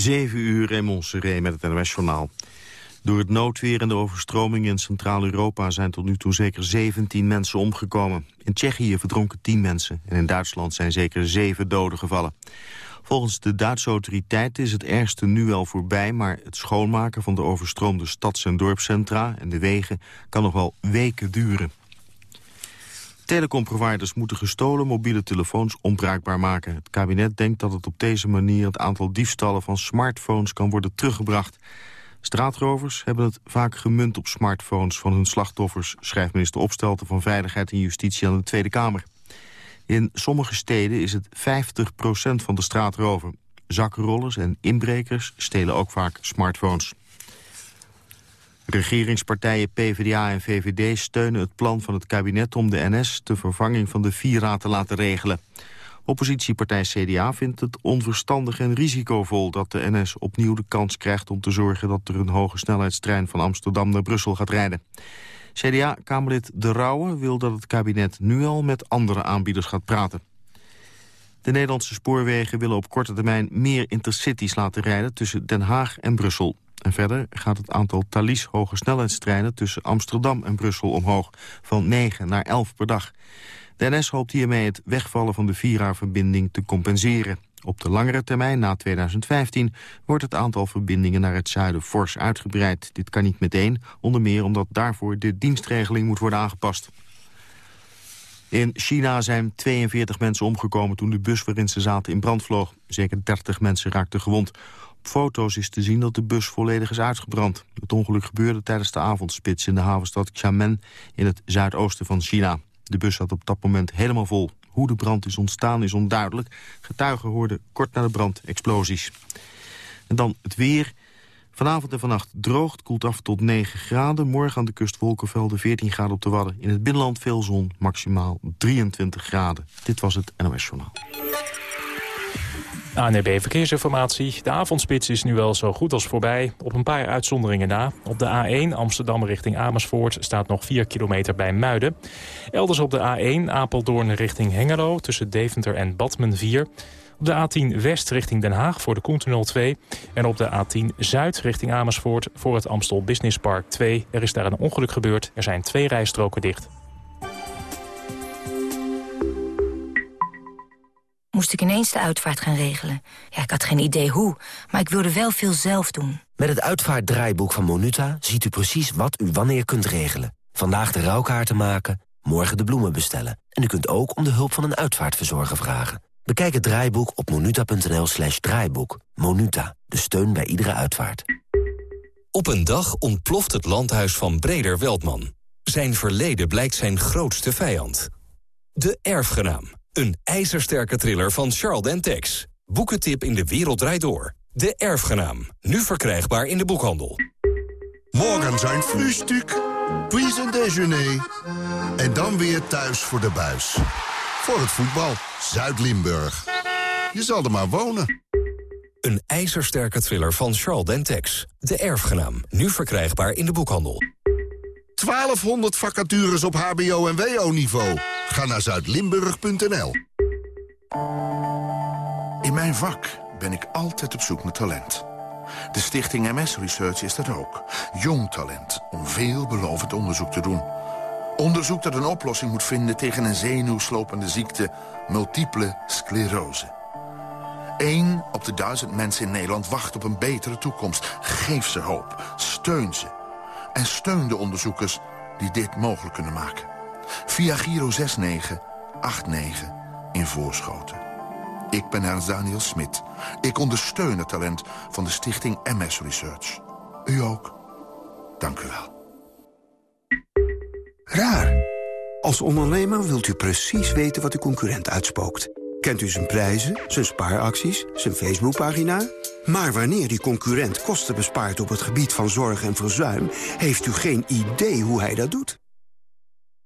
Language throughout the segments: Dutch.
7 uur Raymond Seré met het NOS-journaal. Door het noodweer en de overstroming in Centraal-Europa... zijn tot nu toe zeker 17 mensen omgekomen. In Tsjechië verdronken 10 mensen en in Duitsland zijn zeker 7 doden gevallen. Volgens de Duitse autoriteiten is het ergste nu wel voorbij... maar het schoonmaken van de overstroomde stads- en dorpscentra en de wegen... kan nog wel weken duren. Telecomproviders moeten gestolen mobiele telefoons onbruikbaar maken. Het kabinet denkt dat het op deze manier het aantal diefstallen van smartphones kan worden teruggebracht. Straatrovers hebben het vaak gemunt op smartphones van hun slachtoffers, schrijft minister Opstelten van Veiligheid en Justitie aan de Tweede Kamer. In sommige steden is het 50% van de straatroven. Zakkenrollers en inbrekers stelen ook vaak smartphones. Regeringspartijen PvdA en VVD steunen het plan van het kabinet om de NS de vervanging van de Vira te laten regelen. Oppositiepartij CDA vindt het onverstandig en risicovol dat de NS opnieuw de kans krijgt om te zorgen dat er een hoge snelheidstrein van Amsterdam naar Brussel gaat rijden. CDA-Kamerlid De Rauwe wil dat het kabinet nu al met andere aanbieders gaat praten. De Nederlandse spoorwegen willen op korte termijn meer intercities laten rijden tussen Den Haag en Brussel. En verder gaat het aantal Thalys hoge snelheidstreinen tussen Amsterdam en Brussel omhoog, van 9 naar 11 per dag. De NS hoopt hiermee het wegvallen van de Vira-verbinding te compenseren. Op de langere termijn, na 2015, wordt het aantal verbindingen naar het zuiden fors uitgebreid. Dit kan niet meteen, onder meer omdat daarvoor de dienstregeling moet worden aangepast. In China zijn 42 mensen omgekomen toen de bus waarin ze zaten in brand vloog. Zeker 30 mensen raakten gewond. Foto's is te zien dat de bus volledig is uitgebrand. Het ongeluk gebeurde tijdens de avondspits in de havenstad Xiamen in het zuidoosten van China. De bus zat op dat moment helemaal vol. Hoe de brand is ontstaan is onduidelijk. Getuigen hoorden kort na de brand explosies. En dan het weer. Vanavond en vannacht droogt, koelt af tot 9 graden. Morgen aan de kust wolkenvelden 14 graden op de Wadden. In het binnenland veel zon, maximaal 23 graden. Dit was het NOS Journaal. ANB Verkeersinformatie. De avondspits is nu wel zo goed als voorbij. Op een paar uitzonderingen na. Op de A1 Amsterdam richting Amersfoort staat nog 4 kilometer bij Muiden. Elders op de A1 Apeldoorn richting Hengelo tussen Deventer en Badmen 4. Op de A10 West richting Den Haag voor de Koentunnel 2. En op de A10 Zuid richting Amersfoort voor het Amstel Business Park 2. Er is daar een ongeluk gebeurd. Er zijn twee rijstroken dicht. Moest ik ineens de uitvaart gaan regelen. Ja, ik had geen idee hoe, maar ik wilde wel veel zelf doen. Met het uitvaartdraaiboek van Monuta ziet u precies wat u wanneer kunt regelen. Vandaag de rouwkaarten maken, morgen de bloemen bestellen. En u kunt ook om de hulp van een uitvaartverzorger vragen. Bekijk het draaiboek op monuta.nl slash draaiboek. Monuta, de steun bij iedere uitvaart. Op een dag ontploft het landhuis van Breder Weldman. Zijn verleden blijkt zijn grootste vijand. De erfgenaam. Een ijzersterke thriller van Charles Dentex. Boekentip in de wereld draait door. De Erfgenaam. Nu verkrijgbaar in de boekhandel. Morgen zijn frühstück, puis déjeuner. En dan weer thuis voor de buis. Voor het voetbal, Zuid-Limburg. Je zal er maar wonen. Een ijzersterke thriller van Charles Dentex. De Erfgenaam. Nu verkrijgbaar in de boekhandel. 1200 vacatures op hbo- en wo-niveau. Ga naar zuidlimburg.nl. In mijn vak ben ik altijd op zoek naar talent. De stichting MS Research is dat ook. Jong talent om veelbelovend onderzoek te doen. Onderzoek dat een oplossing moet vinden tegen een zenuwslopende ziekte... multiple sclerose. Eén op de duizend mensen in Nederland wacht op een betere toekomst. Geef ze hoop. Steun ze. En steun de onderzoekers die dit mogelijk kunnen maken. Via Giro 6989 in Voorschoten. Ik ben Ernst Daniel Smit. Ik ondersteun het talent van de stichting MS Research. U ook. Dank u wel. Raar. Als ondernemer wilt u precies weten wat uw concurrent uitspookt. Kent u zijn prijzen, zijn spaaracties, zijn Facebookpagina? Maar wanneer die concurrent kosten bespaart op het gebied van zorg en verzuim... heeft u geen idee hoe hij dat doet.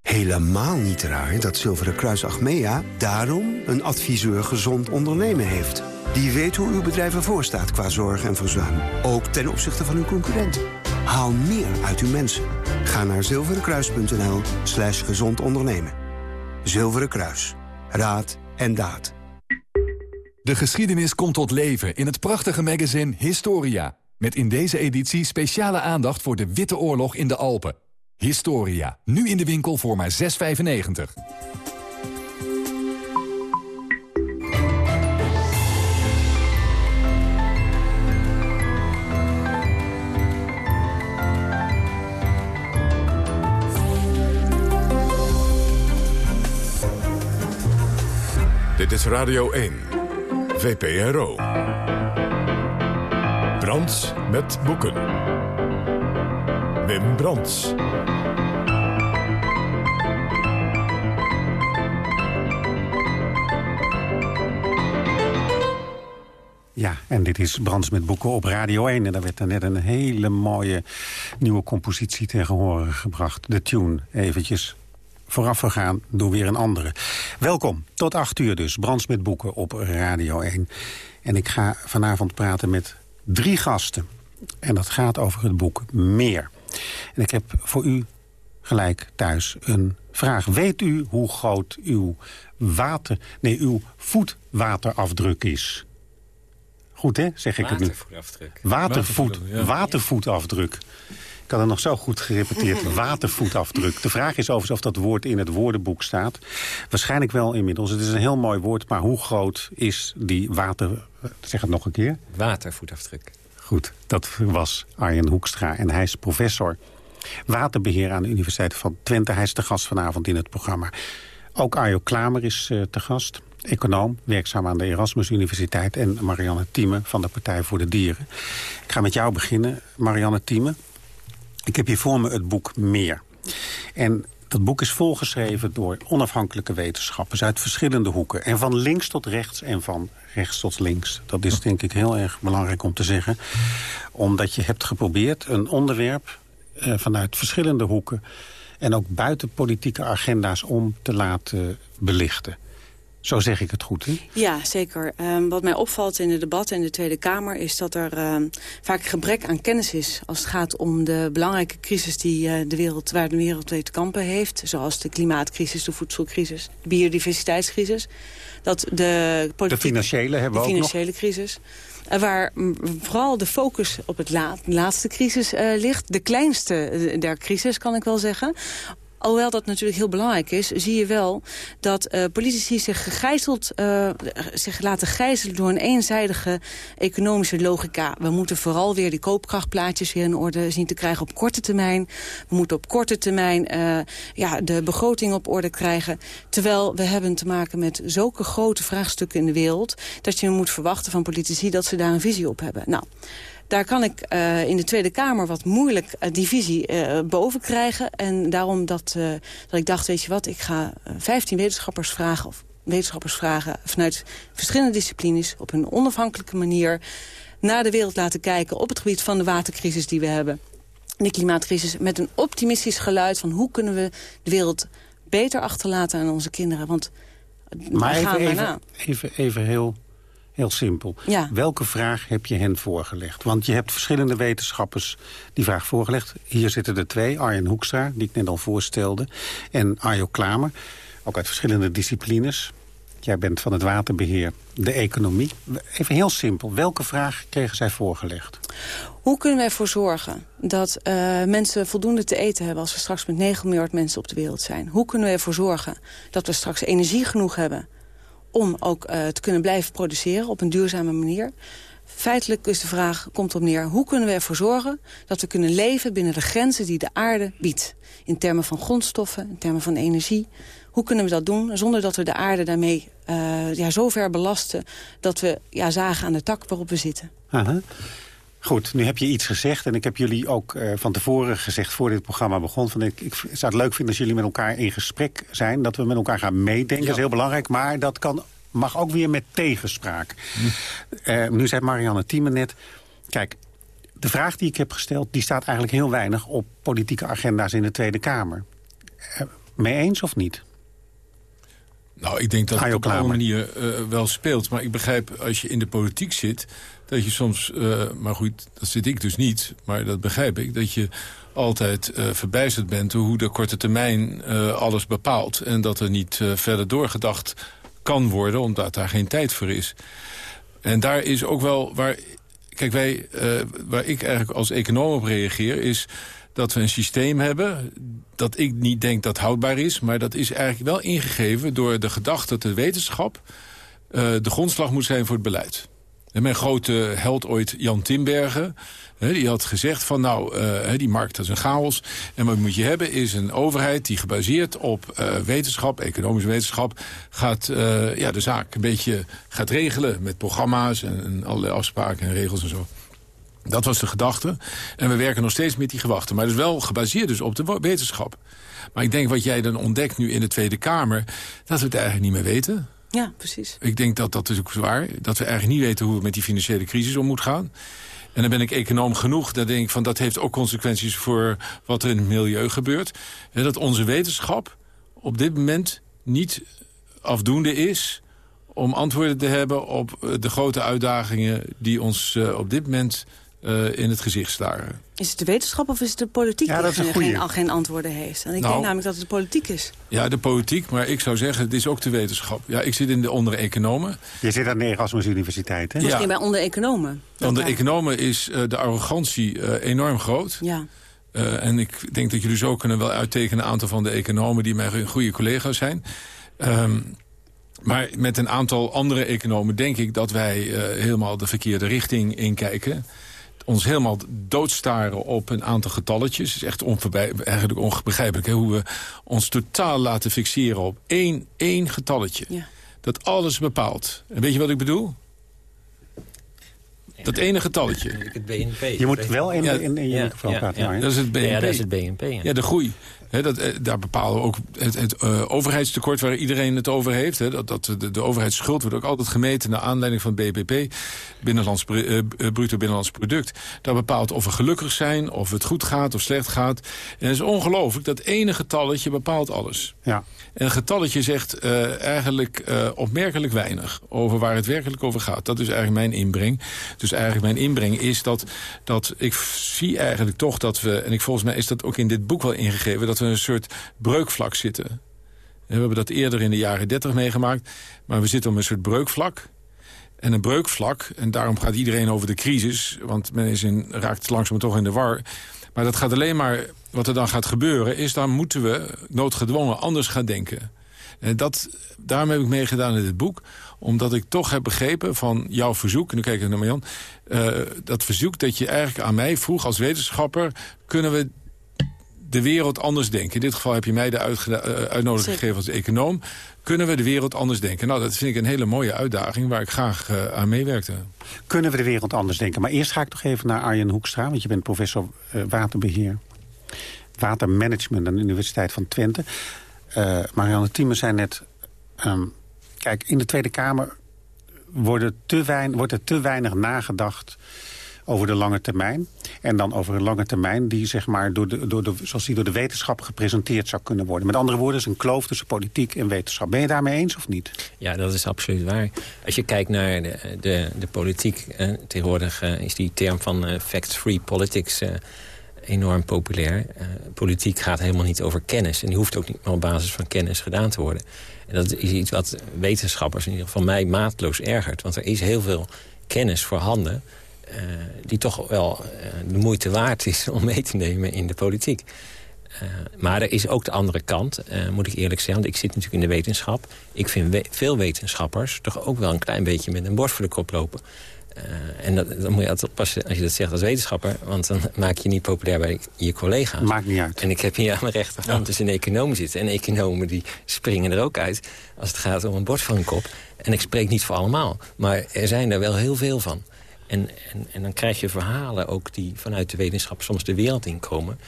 Helemaal niet raar dat Zilveren Kruis Achmea daarom een adviseur gezond ondernemen heeft. Die weet hoe uw bedrijf ervoor staat qua zorg en verzuim. Ook ten opzichte van uw concurrent. Haal meer uit uw mensen. Ga naar zilverenkruis.nl slash gezond ondernemen. Zilveren Kruis. Raad en daad. De geschiedenis komt tot leven in het prachtige magazine Historia. Met in deze editie speciale aandacht voor de Witte Oorlog in de Alpen. Historia, nu in de winkel voor maar 6,95. Dit is Radio 1, VPRO. Brands met boeken. Wim Brands. Ja, en dit is Brands met boeken op Radio 1. En daar werd er net een hele mooie nieuwe compositie tegen horen gebracht. De tune, eventjes vooraf gegaan door weer een andere. Welkom, tot acht uur dus, Brands met boeken op Radio 1. En ik ga vanavond praten met drie gasten. En dat gaat over het boek Meer. En ik heb voor u gelijk thuis een vraag. Weet u hoe groot uw, water, nee, uw voetwaterafdruk is? Goed, hè? Zeg ik het nu. Watervoetafdruk. Watervoet, watervoetafdruk. Ik had het nog zo goed gerepeteerd. Watervoetafdruk. De vraag is overigens of dat woord in het woordenboek staat. Waarschijnlijk wel inmiddels. Het is een heel mooi woord, maar hoe groot is die water... Zeg het nog een keer. Watervoetafdruk. Goed, dat was Arjen Hoekstra en hij is professor waterbeheer aan de Universiteit van Twente. Hij is te gast vanavond in het programma. Ook Arjo Klamer is uh, te gast, econoom, werkzaam aan de Erasmus Universiteit... en Marianne Thieme van de Partij voor de Dieren. Ik ga met jou beginnen, Marianne Thieme. Ik heb hier voor me het boek Meer. En dat boek is volgeschreven door onafhankelijke wetenschappers... uit verschillende hoeken. En van links tot rechts en van rechts tot links. Dat is denk ik heel erg belangrijk om te zeggen. Omdat je hebt geprobeerd een onderwerp eh, vanuit verschillende hoeken... en ook buiten politieke agenda's om te laten belichten. Zo zeg ik het goed, hè? Ja, zeker. Um, wat mij opvalt in de debatten in de Tweede Kamer... is dat er um, vaak gebrek aan kennis is... als het gaat om de belangrijke crisis die, uh, de wereld, waar de wereld mee te kampen heeft. Zoals de klimaatcrisis, de voedselcrisis, de biodiversiteitscrisis. Dat de, de financiële hebben we de financiële crisis. Uh, waar vooral de focus op het la laatste crisis uh, ligt. De kleinste der crisis, kan ik wel zeggen alhoewel dat natuurlijk heel belangrijk is... zie je wel dat uh, politici zich, gegijzeld, uh, zich laten gijzelen... door een eenzijdige economische logica. We moeten vooral weer die koopkrachtplaatjes weer in orde zien te krijgen op korte termijn. We moeten op korte termijn uh, ja, de begroting op orde krijgen. Terwijl we hebben te maken met zulke grote vraagstukken in de wereld... dat je moet verwachten van politici dat ze daar een visie op hebben. Nou... Daar kan ik uh, in de Tweede Kamer wat moeilijk uh, die visie uh, boven krijgen. En daarom dat, dat ik dacht, weet je wat, ik ga 15 wetenschappers vragen... of wetenschappers vragen vanuit verschillende disciplines... op een onafhankelijke manier naar de wereld laten kijken... op het gebied van de watercrisis die we hebben. De klimaatcrisis met een optimistisch geluid van hoe kunnen we de wereld beter achterlaten aan onze kinderen. Want maar even, even, even, even heel Heel simpel. Ja. Welke vraag heb je hen voorgelegd? Want je hebt verschillende wetenschappers die vraag voorgelegd. Hier zitten er twee. Arjen Hoekstra, die ik net al voorstelde. En Arjo Klamer, ook uit verschillende disciplines. Jij bent van het waterbeheer, de economie. Even heel simpel, welke vraag kregen zij voorgelegd? Hoe kunnen wij ervoor zorgen dat uh, mensen voldoende te eten hebben... als we straks met 9 miljard mensen op de wereld zijn? Hoe kunnen we ervoor zorgen dat we straks energie genoeg hebben om ook uh, te kunnen blijven produceren op een duurzame manier. Feitelijk is de vraag, komt op neer, hoe kunnen we ervoor zorgen... dat we kunnen leven binnen de grenzen die de aarde biedt. In termen van grondstoffen, in termen van energie. Hoe kunnen we dat doen zonder dat we de aarde daarmee uh, ja, zo ver belasten... dat we ja, zagen aan de tak waarop we zitten. Aha. Goed, nu heb je iets gezegd en ik heb jullie ook uh, van tevoren gezegd... voor dit programma begon, van ik, ik zou het leuk vinden als jullie met elkaar in gesprek zijn... dat we met elkaar gaan meedenken, ja. dat is heel belangrijk... maar dat kan, mag ook weer met tegenspraak. Hm. Uh, nu zei Marianne Thieme net... kijk, de vraag die ik heb gesteld... die staat eigenlijk heel weinig op politieke agenda's in de Tweede Kamer. Uh, mee eens of niet? Nou, ik denk dat het op een manier uh, wel speelt. Maar ik begrijp, als je in de politiek zit... dat je soms, uh, maar goed, dat zit ik dus niet... maar dat begrijp ik, dat je altijd uh, verbijsterd bent... hoe de korte termijn alles bepaalt. En dat er niet verder doorgedacht kan worden, omdat daar geen tijd voor is. En daar is ook wel waar... Kijk, wij, waar ik eigenlijk als econoom op reageer... is dat we een systeem hebben dat ik niet denk dat houdbaar is... maar dat is eigenlijk wel ingegeven door de gedachte dat de wetenschap... De grondslag moet zijn voor het beleid. En mijn grote held ooit, Jan Timbergen... die had gezegd van nou, uh, die markt is een chaos. En wat moet je hebben is een overheid die gebaseerd op uh, wetenschap... economische wetenschap, gaat uh, ja, de zaak een beetje gaat regelen... met programma's en, allerlei afspraken en regels en zo. Dat was de gedachte. En we werken nog steeds met die gewachten. Maar het is wel gebaseerd dus op de wetenschap. Maar ik denk wat jij dan ontdekt nu in de Tweede Kamer... dat we het eigenlijk niet meer weten. Ja, precies. Ik denk dat dat is ook zwaar. Dat we eigenlijk niet weten hoe we met die financiële crisis om moeten gaan. En dan ben ik econoom genoeg. Dan denk ik van dat heeft ook consequenties voor wat er in het milieu gebeurt. Dat onze wetenschap op dit moment niet afdoende is om antwoorden te hebben op de grote uitdagingen die ons uh, op dit moment uh, in het gezicht staren. Is het de wetenschap of is het de politiek ja, die geen, al geen antwoorden heeft? En ik nou, denk namelijk dat het de politiek is. Ja, de politiek, maar ik zou zeggen, het is ook de wetenschap. Ja, ik zit in de onder economen. Je zit aan de Erasmus Universiteit, hè? Misschien ja. bij onder economen. Onder economen is uh, de arrogantie uh, enorm groot. Ja. Uh, en ik denk dat jullie zo kunnen wel uittekenen... een aantal van de economen die mijn goede collega's zijn. Um, maar met een aantal andere economen denk ik dat wij helemaal de verkeerde richting inkijken ons helemaal doodstaren op een aantal getalletjes. Het is echt onverbij, eigenlijk onbegrijpelijk hè, hoe we ons totaal laten fixeren op één, één getalletje. Ja. Dat alles bepaalt. En weet je wat ik bedoel? Dat ene getalletje. Het BNP. Je moet wel in, in, in je microfoon ja, praten. Ja, dat is het BNP. Ja, dat is het BNP. Ja, de groei dat, eh, daar bepalen we ook het, het uh, overheidstekort waar iedereen het over heeft. dat, dat de, de, overheidsschuld wordt ook altijd gemeten naar aanleiding van het BBP, binnenlands, uh, bruto binnenlands product. Daar bepaalt of we gelukkig zijn, of het goed gaat of slecht gaat. En het is ongelooflijk, dat ene getalletje bepaalt alles. Ja. En een getalletje zegt eigenlijk opmerkelijk weinig over waar het werkelijk over gaat. Dat is eigenlijk mijn inbreng. Dus eigenlijk mijn inbreng is dat, dat ik zie eigenlijk toch dat we, en ik, volgens mij is dat ook in dit boek wel ingegeven, dat we een soort breukvlak zitten. We hebben dat eerder in de jaren 30 meegemaakt. Maar we zitten op een soort breukvlak. En een breukvlak, en daarom gaat iedereen over de crisis... want men is in, raakt langzaam toch in de war. Maar dat gaat alleen maar, wat er dan gaat gebeuren... is dan moeten we noodgedwongen anders gaan denken. En dat, daarom heb ik meegedaan in dit boek. Omdat ik toch heb begrepen van jouw verzoek... en nu kijk ik naar Marjan... Uh, dat verzoek dat je eigenlijk aan mij vroeg als wetenschapper... kunnen we de wereld anders denken. In dit geval heb je mij de eh, uitnodiging gegeven als econoom. Kunnen we de wereld anders denken? Nou, dat vind ik een hele mooie uitdaging waar ik graag uh, aan meewerkte. Kunnen we de wereld anders denken? Maar eerst ga ik toch even naar Arjen Hoekstra, want je bent professor uh, waterbeheer. Watermanagement aan de Universiteit van Twente. Uh, Marianne Thieme zei net... Um, kijk, in de Tweede Kamer worden te weinig, wordt er te weinig nagedacht over de lange termijn. En dan over een lange termijn die, zeg maar, door de, door de, zoals die door de wetenschap gepresenteerd zou kunnen worden. Met andere woorden, is een kloof tussen politiek en wetenschap. Ben je daarmee eens of niet? Ja, dat is absoluut waar. Als je kijkt naar de, de, de politiek, eh, tegenwoordig eh, is die term van uh, fact-free politics... Enorm populair. Politiek gaat helemaal niet over kennis. En die hoeft ook niet meer op basis van kennis gedaan te worden. En dat is iets wat wetenschappers in ieder geval mij maatloos ergert. Want er is heel veel kennis voorhanden... Uh, die toch wel uh, de moeite waard is om mee te nemen in de politiek. Uh, maar er is ook de andere kant, moet ik eerlijk zeggen. Want ik zit natuurlijk in de wetenschap. Ik vind we veel wetenschappers toch ook wel een klein beetje met een borst voor de kop lopen. en dat, dan moet je altijd oppassen als je dat zegt als wetenschapper. Want dan maak je niet populair bij je collega's. Maakt niet uit. En ik heb hier aan mijn rechterhand ja. dus een econoom zitten. En economen die springen er ook uit als het gaat om een borst van een kop. En ik spreek niet voor allemaal. Maar er zijn er wel heel veel van. En, en, en dan krijg je verhalen ook die vanuit de wetenschap soms de wereld inkomen...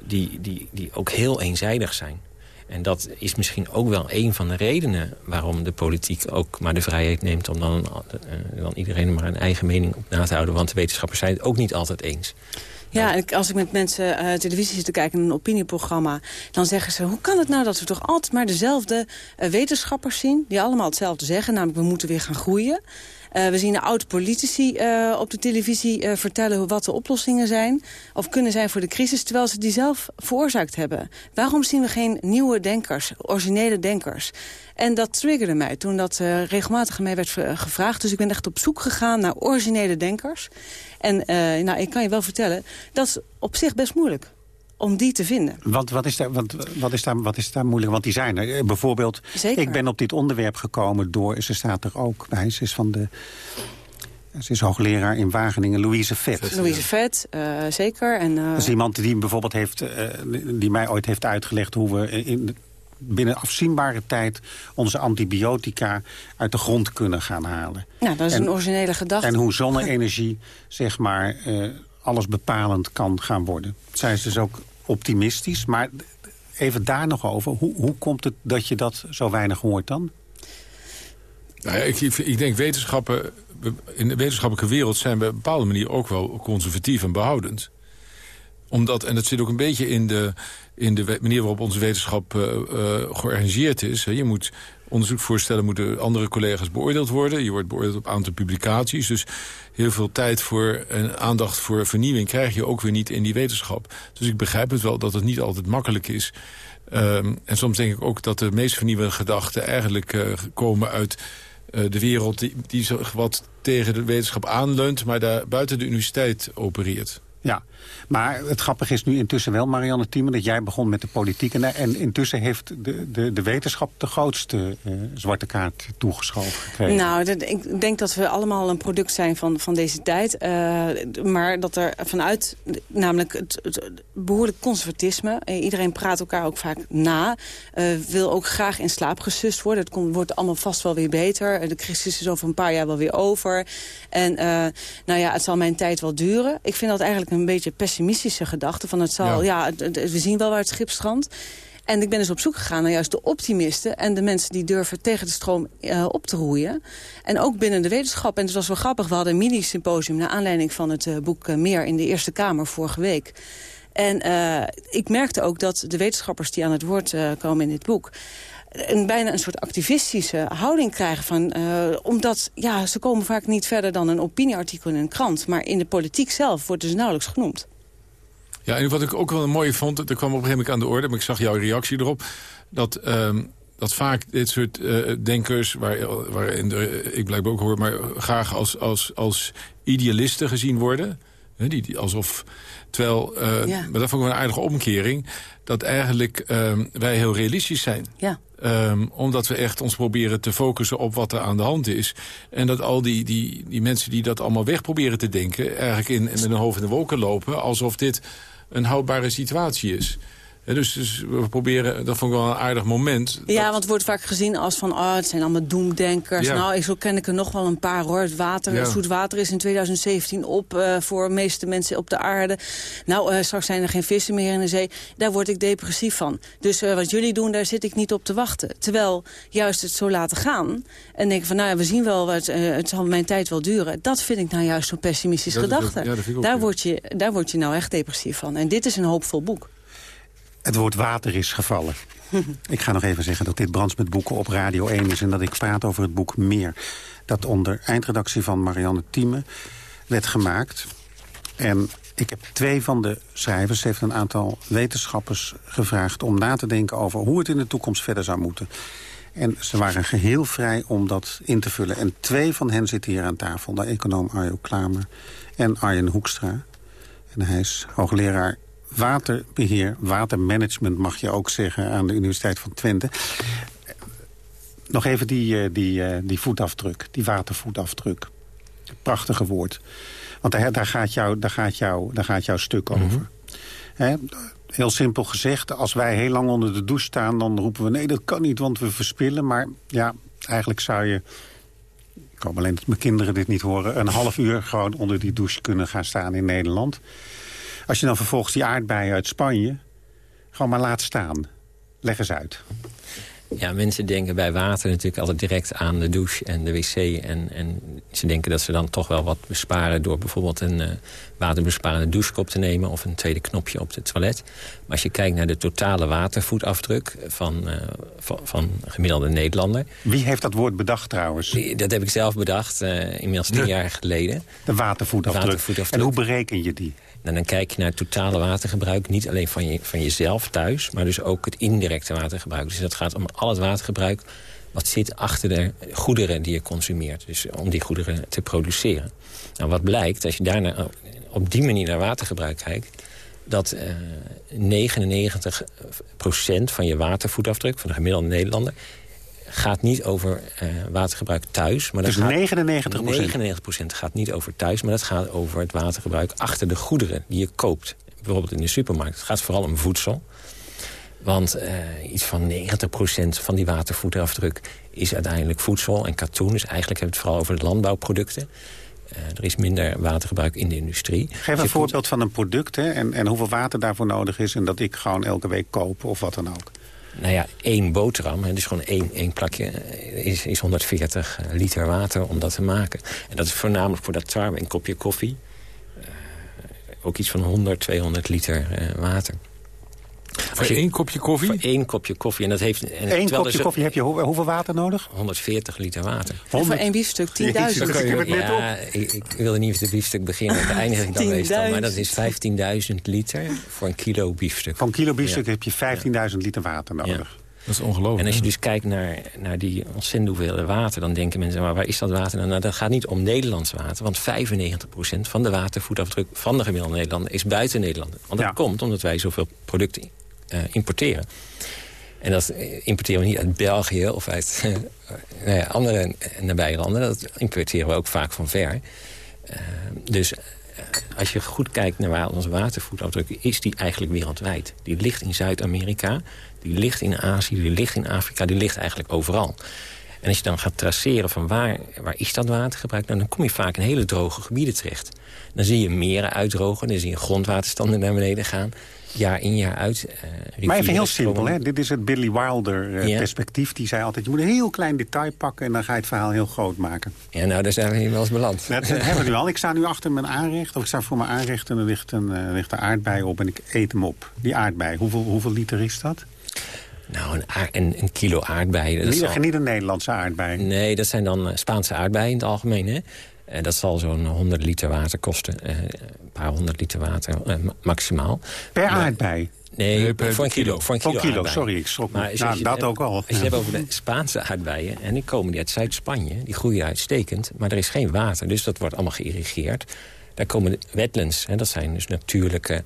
die, die, die ook heel eenzijdig zijn. En dat is misschien ook wel een van de redenen waarom de politiek ook maar de vrijheid neemt... om dan, uh, dan iedereen maar een eigen mening op na te houden. Want de wetenschappers zijn het ook niet altijd eens. Ja, en als ik met mensen uh, televisie zit te kijken in een opinieprogramma... dan zeggen ze, hoe kan het nou dat we toch altijd maar dezelfde uh, wetenschappers zien... die allemaal hetzelfde zeggen, namelijk we moeten weer gaan groeien... we zien oude politici op de televisie vertellen wat de oplossingen zijn... of kunnen zijn voor de crisis, terwijl ze die zelf veroorzaakt hebben. Waarom zien we geen nieuwe denkers, originele denkers? En dat triggerde mij toen dat uh, regelmatig aan mij werd gevraagd. Dus ik ben echt op zoek gegaan naar originele denkers. En uh, nou, ik kan je wel vertellen, dat is op zich best moeilijk om die te vinden. Want wat is daar, want, wat is daar, wat is daar moeilijk? Want die zijn er. Eh, bijvoorbeeld, Zeker. ik ben op dit onderwerp gekomen door... ze staat er ook bij, ze is van de... Ze is hoogleraar in Wageningen, Louise Vet. Louise Vet, uh, zeker. En, uh... Dat is iemand die bijvoorbeeld heeft, uh, die mij ooit heeft uitgelegd... hoe we in, binnen afzienbare tijd onze antibiotica uit de grond kunnen gaan halen. Ja, dat is een originele gedachte. En hoe zonne-energie, zeg maar, alles bepalend kan gaan worden. Zij is dus ook optimistisch. Maar even daar nog over. Hoe, hoe komt het dat je dat zo weinig hoort dan? Nou ja, ik, ik denk wetenschappen... In de wetenschappelijke wereld zijn we op een bepaalde manier ook wel conservatief en behoudend. Omdat, en dat zit ook een beetje in de, in de manier waarop onze wetenschap uh, uh, georganiseerd is. Je moet onderzoekvoorstellen moeten andere collega's beoordeeld worden. Je wordt beoordeeld op aantal publicaties. Dus heel veel tijd voor en aandacht voor vernieuwing krijg je ook weer niet in die wetenschap. Dus ik begrijp het wel dat het niet altijd makkelijk is. Um, en soms denk ik ook dat de meest vernieuwende gedachten eigenlijk uh, komen uit uh, de wereld die, die wat tegen de wetenschap aanleunt, maar daar buiten de universiteit opereert. Ja, maar het grappige is nu intussen wel, Marianne Thieme... dat jij begon met de politiek. En, en intussen heeft de, de, de wetenschap de grootste uh, zwarte kaart toegeschoven gekregen. Nou, ik denk dat we allemaal een product zijn van, van deze tijd. Uh, maar dat er vanuit, namelijk het, behoorlijk conservatisme... Uh, iedereen praat elkaar ook vaak na. wil ook graag in slaap gesust worden. Het wordt allemaal vast wel weer beter. De crisis is over een paar jaar wel weer over. En nou ja, het zal mijn tijd wel duren. Ik vind dat eigenlijk een beetje pessimistische gedachte. Van het zal, ja, we zien wel waar het schip strandt. En ik ben dus op zoek gegaan naar juist de optimisten... en de mensen die durven tegen de stroom uh, op te roeien. En ook binnen de wetenschap. En het was wel grappig, we hadden een mini-symposium... naar aanleiding van het uh, boek uh, Meer in de Eerste Kamer vorige week. En ik merkte ook dat de wetenschappers die aan het woord komen in dit boek een, bijna een soort activistische houding krijgen. Van, uh, omdat ja, ze komen vaak niet verder dan een opinieartikel in een krant. Maar in de politiek zelf wordt dus nauwelijks genoemd. Ja, en wat ik ook wel een mooie vond, dat kwam op een gegeven moment aan de orde... maar ik zag jouw reactie erop, dat, um, dat vaak dit soort uh, denkers... Waar, waarin de, ik blijkbaar ook hoor, maar graag als, als, als idealisten gezien worden... Hè, die, die, alsof, terwijl, uh, ja. maar dat vond ik wel een aardige omkering... dat eigenlijk um, wij heel realistisch zijn. Ja. Um, omdat we echt ons proberen te focussen op wat er aan de hand is. En dat al die, die, die mensen die dat allemaal weg proberen te denken... eigenlijk in, met hun hoofd in de wolken lopen... alsof dit een houdbare situatie is. Dus, dus, we proberen, dat vond ik wel een aardig moment. Ja, want het wordt vaak gezien als van, oh, het zijn allemaal doemdenkers. Ja. Nou, ik, zo ken ik er nog wel een paar hoor. Het water, ja. zoet water is in 2017 op uh, voor de meeste mensen op de aarde. Nou, uh, straks zijn er geen vissen meer in de zee. Daar word ik depressief van. Dus uh, wat jullie doen, daar zit ik niet op te wachten. Terwijl juist het zo laten gaan. En denken van, nou ja, we zien wel, het, het zal mijn tijd wel duren. Dat vind ik nou juist zo'n pessimistische gedachte. daar, word je, daar word je nou echt depressief van. En dit is een hoopvol boek. Het woord water is gevallen. ik ga nog even zeggen dat dit Brands met Boeken op Radio 1 is... en dat ik praat over het boek Meer. Dat onder eindredactie van Marianne Thieme werd gemaakt. En ik heb twee van de schrijvers, heeft een aantal wetenschappers gevraagd... om na te denken over hoe het in de toekomst verder zou moeten. En ze waren geheel vrij om dat in te vullen. En twee van hen zitten hier aan tafel. De econoom Arjo Klamer en Arjen Hoekstra. En hij is hoogleraar waterbeheer, watermanagement mag je ook zeggen... aan de Universiteit van Twente. Nog even die, die, die voetafdruk, die watervoetafdruk. Prachtige woord. Want daar, daar, gaat, jou, daar, gaat, jou, daar gaat jouw stuk over. Mm -hmm. heel simpel gezegd, als wij heel lang onder de douche staan... dan roepen we nee, dat kan niet, want we verspillen. Maar ja, eigenlijk zou je... Ik hoop alleen dat mijn kinderen dit niet horen... een half uur gewoon onder die douche kunnen gaan staan in Nederland. Als je dan vervolgens die aardbeien uit Spanje gewoon maar laat staan. Leg eens uit. Ja, mensen denken bij water natuurlijk altijd direct aan de douche en de wc. En, en ze denken dat ze dan toch wel wat besparen... door bijvoorbeeld een uh, waterbesparende douchekop te nemen... of een tweede knopje op het toilet. Maar als je kijkt naar de totale watervoetafdruk van, uh, van, van gemiddelde Nederlander... Wie heeft dat woord bedacht trouwens? Dat heb ik zelf bedacht, uh, inmiddels tien jaar geleden. De watervoetafdruk. watervoetafdruk. En hoe bereken je die? Nou, dan kijk je naar het totale watergebruik. Niet alleen van, je, van jezelf thuis, maar dus ook het indirecte watergebruik. Dus dat gaat om al het watergebruik wat zit achter de goederen die je consumeert. Dus om die goederen te produceren. Nou, wat blijkt, als je daarna op die manier naar watergebruik kijkt... dat uh, 99% van je watervoetafdruk, van de gemiddelde Nederlander gaat niet over uh, watergebruik thuis. Maar dus gaat, 99% 99% gaat niet over thuis, maar dat gaat over het watergebruik achter de goederen die je koopt. Bijvoorbeeld in de supermarkt. Het gaat vooral om voedsel. Want uh, iets van 90% van die watervoetafdruk is uiteindelijk voedsel en katoen. Dus eigenlijk hebben we het vooral over de landbouwproducten. Uh, er is minder watergebruik in de industrie. Geef een voorbeeld van een product hè, en, en hoeveel water daarvoor nodig is... en dat ik gewoon elke week koop of wat dan ook. Nou ja, één boterham, dus gewoon één, één plakje, is, is 140 liter water om dat te maken. En dat is voornamelijk voor dat tarwe een kopje koffie. Uh, ook iets van 100, 200 liter water. Voor één kopje koffie? Voor één kopje koffie. En dat heeft, en Eén kopje koffie, heb je hoe, hoeveel water nodig? 140 liter water. En voor één biefstuk 10.000. Ja, ik, ik wilde niet met de biefstuk beginnen. Dat eindig ik dan meestal. Maar dat is 15.000 liter voor een kilo biefstuk. Van een kilo biefstuk ja. heb je 15.000 liter water nodig. Ja. Dat is ongelooflijk. En als je dus kijkt naar, naar die ontzettend hoeveelheid water... dan denken mensen, maar waar is dat water? Nou, dat gaat niet om Nederlands water. Want 95% van de watervoetafdruk van de gemiddelde Nederlander... is buiten Nederland. Want dat ja. komt omdat wij zoveel producten importeren. En dat importeren we niet uit België of uit uh, nou ja, andere nabije landen. Dat importeren we ook vaak van ver. Uh, dus als je goed kijkt naar waar onze watervoetafdruk... is die eigenlijk wereldwijd. Die ligt in Zuid-Amerika, die ligt in Azië, die ligt in Afrika... die ligt eigenlijk overal. En als je dan gaat traceren van waar, waar is dat watergebruik... Nou, dan kom je vaak in hele droge gebieden terecht. Dan zie je meren uitdrogen, dan zie je grondwaterstanden naar beneden gaan jaar in jaar uit. Uh, maar even heel simpel, hè? dit is het Billy Wilder uh, ja. perspectief. Die zei altijd, je moet een heel klein detail pakken... en dan ga je het verhaal heel groot maken. Ja, nou, daar zijn we hier wel eens beland. Dat hebben we nu al. Ik sta nu achter mijn aanrecht, of ik sta voor mijn aanrecht... en er ligt een, uh, ligt een aardbei op en ik eet hem op. Die aardbei, hoeveel, hoeveel liter is dat? Nou, een, een, een kilo aardbeien. Niet, al... niet een Nederlandse aardbei? Nee, dat zijn dan Spaanse aardbeien in het algemeen, hè? Uh, dat zal zo'n 100 liter water kosten. Uh, een paar honderd liter water uh, maximaal. Per aardbei? Nee, per voor een kilo. Voor een kilo, voor kilo sorry, ik schrok maar nou, dat ook al. Als je het hebt over de Spaanse aardbeien... en die komen die uit Zuid-Spanje, die groeien uitstekend... maar er is geen water, dus dat wordt allemaal geïrrigeerd. Daar komen de wetlands, hè, dat zijn dus natuurlijke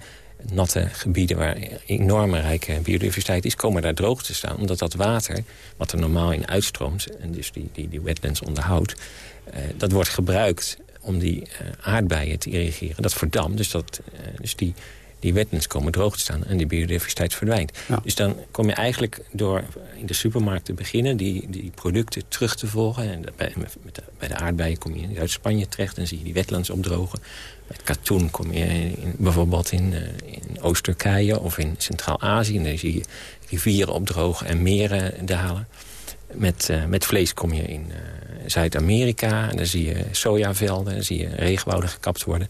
natte gebieden... waar enorme rijke biodiversiteit is, komen daar droog te staan. Omdat dat water, wat er normaal in uitstroomt... en dus die, die, die wetlands onderhoudt... Uh, dat wordt gebruikt om die uh, aardbeien te irrigeren. Dat verdampt, dus, dat, uh, dus die, die wetlands komen droog te staan en die biodiversiteit verdwijnt. Ja. Dus dan kom je eigenlijk door in de supermarkt te beginnen... die, die producten terug te volgen. En bij, met de, bij de aardbeien kom je in Zuid-Spanje terecht... en zie je die wetlands opdrogen. Met katoen kom je in, bijvoorbeeld in, in Oost-Turkije of in Centraal-Azië... en dan zie je rivieren opdrogen en meren dalen. Met, uh, met vlees kom je in uh, Zuid-Amerika. En dan zie je sojavelden, dan zie je regenwouden gekapt worden.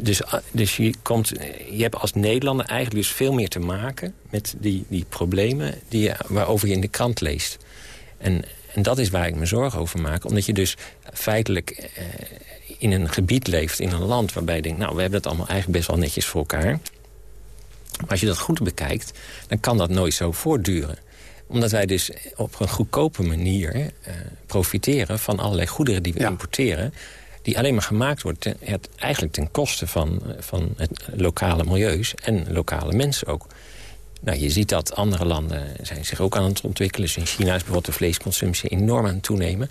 Dus, dus je, komt, je hebt als Nederlander eigenlijk dus veel meer te maken... met die, die problemen die je, waarover je in de krant leest. En, en dat is waar ik me zorgen over maak. Omdat je dus feitelijk in een gebied leeft, in een land... waarbij je denkt, nou, we hebben dat allemaal eigenlijk best wel netjes voor elkaar. Maar als je dat goed bekijkt, dan kan dat nooit zo voortduren omdat wij dus op een goedkope manier uh, profiteren van allerlei goederen die we ja. importeren die alleen maar gemaakt worden ten, het, eigenlijk ten koste van, van het lokale milieus en lokale mensen ook. Nou, je ziet dat andere landen zijn zich ook aan het ontwikkelen. Dus in China is bijvoorbeeld de vleesconsumptie enorm aan het toenemen.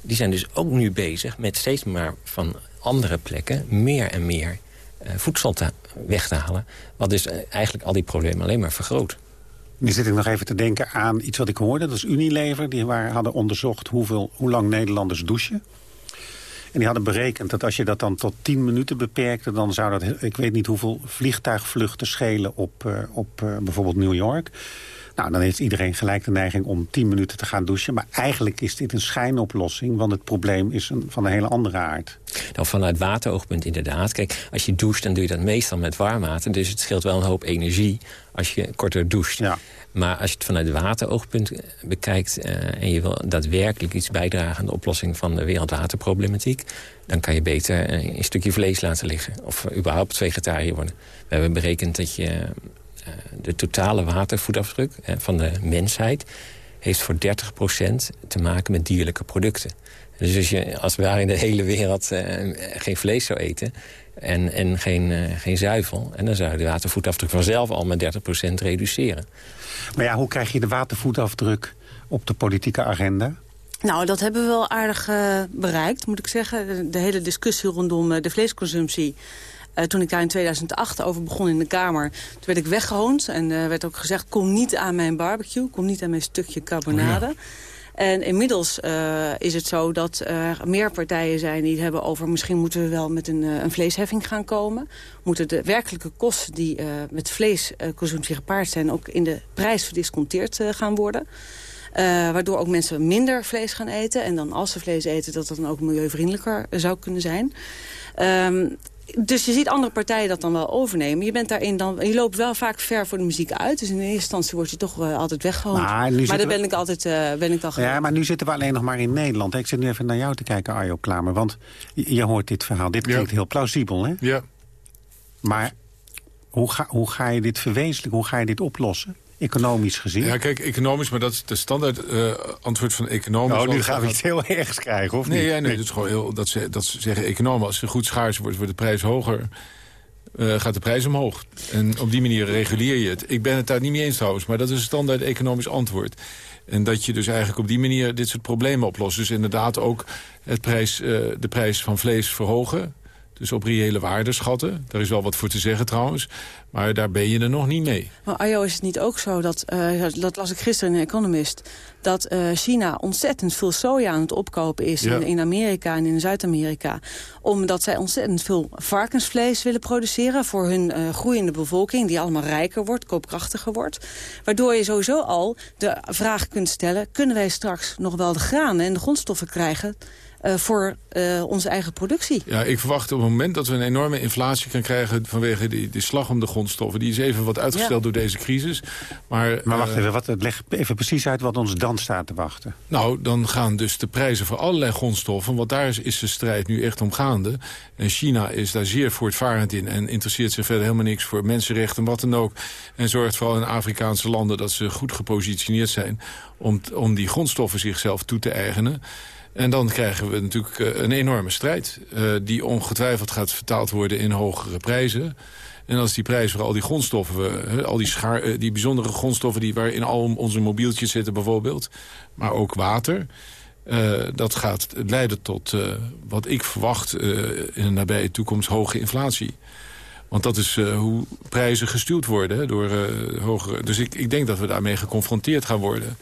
Die zijn dus ook nu bezig met steeds maar van andere plekken... meer en meer uh, voedsel te, weg te halen. Wat dus uh, eigenlijk al die problemen alleen maar vergroot. Nu zit ik nog even te denken aan iets wat ik hoorde. Dat is Unilever. Die waren, hadden onderzocht hoeveel, hoe lang Nederlanders douchen. En die hadden berekend dat als je dat dan tot 10 minuten beperkte... dan zou dat, ik weet niet hoeveel vliegtuigvluchten schelen op, uh, op uh, bijvoorbeeld New York. Nou, dan heeft iedereen gelijk de neiging om 10 minuten te gaan douchen. Maar eigenlijk is dit een schijnoplossing, want het probleem is een, van een hele andere aard. Nou, vanuit wateroogpunt inderdaad. Kijk, als je doucht, dan doe je dat meestal met warm water. Dus het scheelt wel een hoop energie als je korter doucht. Ja. Maar als je het vanuit wateroogpunt bekijkt... Uh, en je wil daadwerkelijk iets bijdragen aan de oplossing van de wereldwaterproblematiek... dan kan je beter een stukje vlees laten liggen. Of überhaupt vegetariër worden. We hebben berekend dat je de totale watervoetafdruk van de mensheid... heeft voor 30% te maken met dierlijke producten. Dus als je als in de hele wereld geen vlees zou eten en, en geen, uh, geen zuivel. En dan zou je de watervoetafdruk vanzelf al met 30% reduceren. Maar ja, hoe krijg je de watervoetafdruk op de politieke agenda? Nou, dat hebben we wel aardig uh, bereikt, moet ik zeggen. De, hele discussie rondom uh, de vleesconsumptie... Uh, toen ik daar in 2008 over begon in de Kamer... toen werd ik weggehoond en werd ook gezegd... kom niet aan mijn barbecue, kom niet aan mijn stukje carbonade... Oh en inmiddels uh, is het zo dat er meer partijen zijn die hebben over... misschien moeten we wel met een, uh, een vleesheffing gaan komen. Moeten de werkelijke kosten die uh, met vleesconsumptie gepaard zijn... ook in de prijs verdisconteerd gaan worden. waardoor ook mensen minder vlees gaan eten. En dan als ze vlees eten, dat dat dan ook milieuvriendelijker zou kunnen zijn. Um, dus je ziet andere partijen dat dan wel overnemen. Je, bent daarin dan, je loopt wel vaak ver voor de muziek uit. Dus in eerste instantie word je toch uh, altijd weggehoond. Maar, maar daar ben ik altijd uh, ben ik al Ja, maar nu zitten we alleen nog maar in Nederland. Ik zit nu even naar jou te kijken, Arjo Klamer. Want je, je hoort dit verhaal. Dit klinkt heel plausibel, hè? Ja. Maar hoe ga, hoe ga je dit verwezenlijken? Hoe ga je dit oplossen? Economisch gezien? Ja, kijk, economisch, maar dat is de standaard uh, antwoord van economisch. Nou, nu gaan we iets heel ergs krijgen, of nee, niet? Ja, nee, dat is gewoon heel, dat, ze, dat zeggen economen. Als er goed schaars wordt, wordt de prijs hoger. Uh, gaat de prijs omhoog. En op die manier reguleer je het. Ik ben het daar niet mee eens trouwens, maar dat is een standaard economisch antwoord. En dat je dus eigenlijk op die manier dit soort problemen oplost. Dus inderdaad ook het prijs, uh, de prijs van vlees verhogen. Dus op reële waarde schatten. Daar is wel wat voor te zeggen trouwens. Maar daar ben je er nog niet mee. Maar Ajo, is het niet ook zo, dat, uh, dat las ik gisteren in Economist... dat uh, China ontzettend veel soja aan het opkopen is in, in, Amerika en in Zuid-Amerika. Omdat zij ontzettend veel varkensvlees willen produceren... voor hun uh, groeiende bevolking, die allemaal rijker wordt, koopkrachtiger wordt. Waardoor je sowieso al de vraag kunt stellen... kunnen wij straks nog wel de granen en de grondstoffen krijgen uh, voor uh, onze eigen productie. Ja, ik verwacht op het moment dat we een enorme inflatie gaan krijgen... vanwege die, die slag om de grondstoffen. Die is even wat uitgesteld ja. door deze crisis. Maar, maar wacht uh, even, wat, leg even precies uit wat ons dan staat te wachten. Nou, dan gaan dus de prijzen voor allerlei grondstoffen... want daar is, is de strijd nu echt om gaande. En China is daar zeer voortvarend in... en interesseert zich verder helemaal niks voor mensenrechten, wat dan ook. En zorgt vooral in Afrikaanse landen dat ze goed gepositioneerd zijn... om, om die grondstoffen zichzelf toe te eigenen... En dan krijgen we natuurlijk uh, een enorme strijd... Uh, die ongetwijfeld gaat vertaald worden in hogere prijzen. En als die prijs voor al die grondstoffen, uh, al die, schaar, die bijzondere grondstoffen... die waarin al onze mobieltjes zitten bijvoorbeeld, maar ook water... dat gaat leiden tot wat ik verwacht in de nabije toekomst hoge inflatie. Want dat is hoe prijzen gestuurd worden hè, door hogere... Dus ik, ik denk dat we daarmee geconfronteerd gaan worden.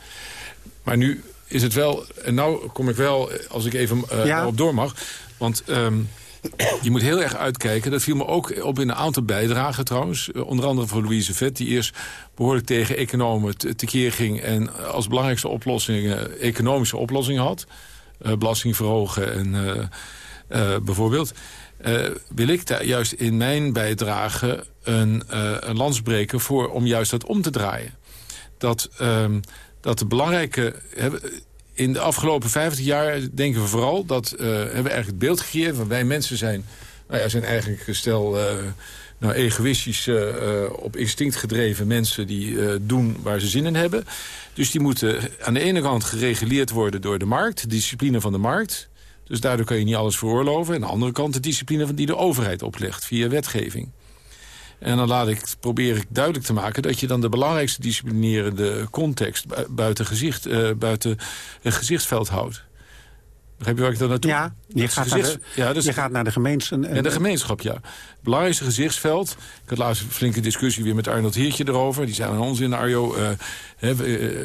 Maar nu is het wel... En nou kom ik wel, als ik even ja. op door mag... Want um, je moet heel erg uitkijken. Dat viel me ook op in een aantal bijdragen trouwens. Onder andere voor Louise Vet, die eerst behoorlijk tegen economen tekeer ging... en als belangrijkste oplossing economische oplossingen had. Uh, belasting verhogen en uh, bijvoorbeeld. wil ik daar juist in mijn bijdrage een, een lans breken voor om juist dat om te draaien. Dat... Um, dat de belangrijke... In de afgelopen 50 jaar denken we vooral dat... Uh, hebben we eigenlijk het beeld gecreëerd van wij mensen zijn... Nou ja, zijn eigenlijk stel... Uh, nou, egoïstisch, uh, op instinct gedreven mensen die doen waar ze zin in hebben. Dus die moeten aan de ene kant gereguleerd worden door de markt, de discipline van de markt. Dus daardoor kan je niet alles veroorloven. En aan de andere kant de discipline van die de overheid oplegt via wetgeving. En dan laat ik, probeer ik duidelijk te maken... dat je dan de belangrijkste disciplinerende context buiten, gezicht, uh, buiten het gezichtsveld houdt. Begrijp je waar ik dan naartoe? Ja, je, gaat, naar de, ja, dus, je gaat naar de gemeenschap. En de gemeenschap, ja. belangrijkste gezichtsveld. Ik had laatst een flinke discussie weer met Arnold Heertje erover. Die zei aan ons in Arjo, uh,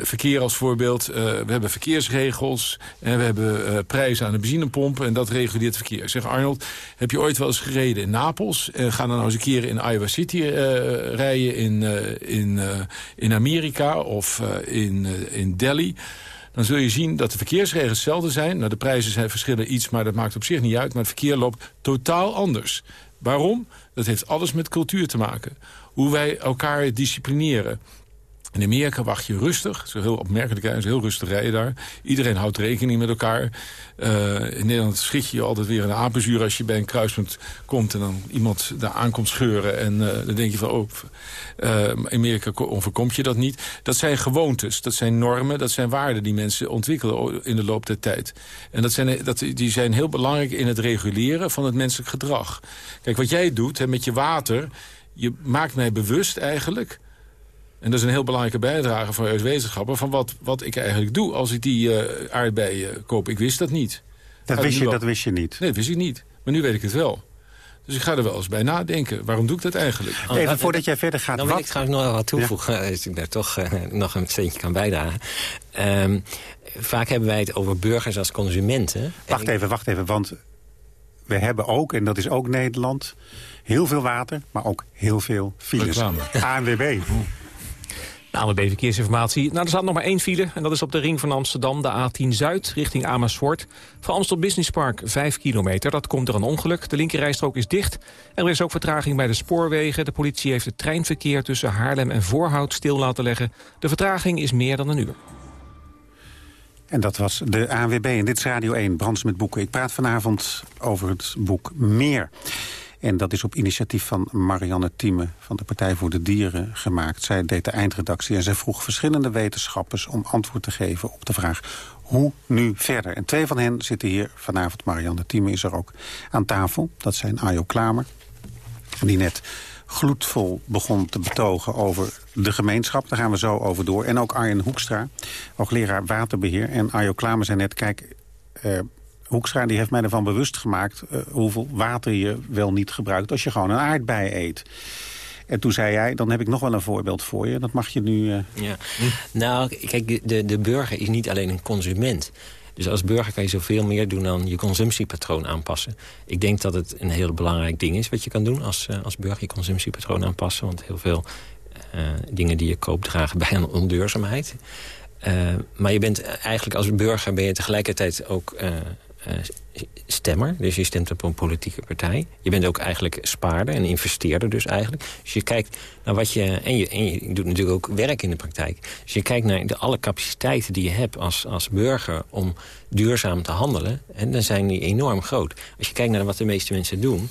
verkeer als voorbeeld. Uh, we hebben verkeersregels en we hebben prijzen aan de benzinepomp. En dat reguleert verkeer. Ik zeg, Arnold, heb je ooit wel eens gereden in Napels? Ga dan nou eens een keer in Iowa City rijden in, in, in Amerika of in, in Delhi dan zul je zien dat de verkeersregels hetzelfde zijn. Nou, de prijzen zijn verschillen iets, maar dat maakt op zich niet uit. Maar het verkeer loopt totaal anders. Waarom? Dat heeft alles met cultuur te maken. Hoe wij elkaar disciplineren. In Amerika wacht je rustig. is heel opmerkelijk, is heel rustig rijden daar. Iedereen houdt rekening met elkaar. Uh, in Nederland schrik je altijd weer een apenzuur als je bij een kruispunt komt... en dan iemand daar aankomt scheuren. En uh, dan denk je van, oh, uh, Amerika overkomt je dat niet. Dat zijn gewoontes, dat zijn normen, dat zijn waarden die mensen ontwikkelen in de loop der tijd. En dat zijn, dat, die zijn heel belangrijk in het reguleren van het menselijk gedrag. Kijk, wat jij doet hè, met je water... je maakt mij bewust eigenlijk en dat is een heel belangrijke bijdrage van als wetenschapper... van wat, wat ik eigenlijk doe als ik die uh, aardbeien koop. Ik wist dat niet. Dat wist, je, dat wist je niet? Nee, dat wist ik niet. Maar nu weet ik het wel. Dus ik ga er wel eens bij nadenken. Waarom doe ik dat eigenlijk? Even voordat jij verder gaat. Dan wil ik trouwens nog wat toevoegen. Ja. Als ik daar toch uh, nog een steentje kan bijdragen. Um, vaak hebben wij het over burgers als consumenten. Wacht even, wacht even. Want we hebben ook, en dat is ook Nederland... heel veel water, maar ook heel veel files. ANWB. ANWB Verkeersinformatie. Nou, er staat nog maar één file en dat is op de ring van Amsterdam, de A10 Zuid, richting Amersfoort. Van Amstel Business Park 5 kilometer, dat komt er een ongeluk. De linkerrijstrook is dicht. Er is ook vertraging bij de spoorwegen. De politie heeft het treinverkeer tussen Haarlem en Voorhout stil laten leggen. De vertraging is meer dan een uur. En dat was de ANWB en dit is Radio 1, Brands met Boeken. Ik praat vanavond over het boek Meer. En dat is op initiatief van Marianne Thieme van de Partij voor de Dieren gemaakt. Zij deed de eindredactie en zij vroeg verschillende wetenschappers... om antwoord te geven op de vraag hoe nu verder. En twee van hen zitten hier vanavond. Marianne Thieme is er ook aan tafel. Dat zijn Ajo Klamer, die net gloedvol begon te betogen over de gemeenschap. Daar gaan we zo over door. En ook Arjen Hoekstra, hoogleraar waterbeheer. En Ajo Klamer zei net, kijk, uh, Hoekstra die heeft mij ervan bewust gemaakt... Uh, hoeveel water je wel niet gebruikt als je gewoon een aardbei eet. En toen zei jij, dan heb ik nog wel een voorbeeld voor je. Dat mag je nu... Uh... Ja. Nou, kijk, de, de burger is niet alleen een consument. Dus als burger kan je zoveel meer doen dan je consumptiepatroon aanpassen. Ik denk dat het een heel belangrijk ding is wat je kan doen als, uh, als burger je consumptiepatroon aanpassen. Want heel veel dingen die je koopt dragen bij aan onduurzaamheid. Maar je bent eigenlijk als burger ben je tegelijkertijd ook stemmer. Dus je stemt op een politieke partij. Je bent ook eigenlijk spaarder en investeerder dus eigenlijk. Dus je kijkt naar wat je... En je, en je doet natuurlijk ook werk in de praktijk. Dus je kijkt naar de, alle capaciteiten die je hebt als, als burger... om duurzaam te handelen. En dan zijn die enorm groot. Als je kijkt naar wat de meeste mensen doen...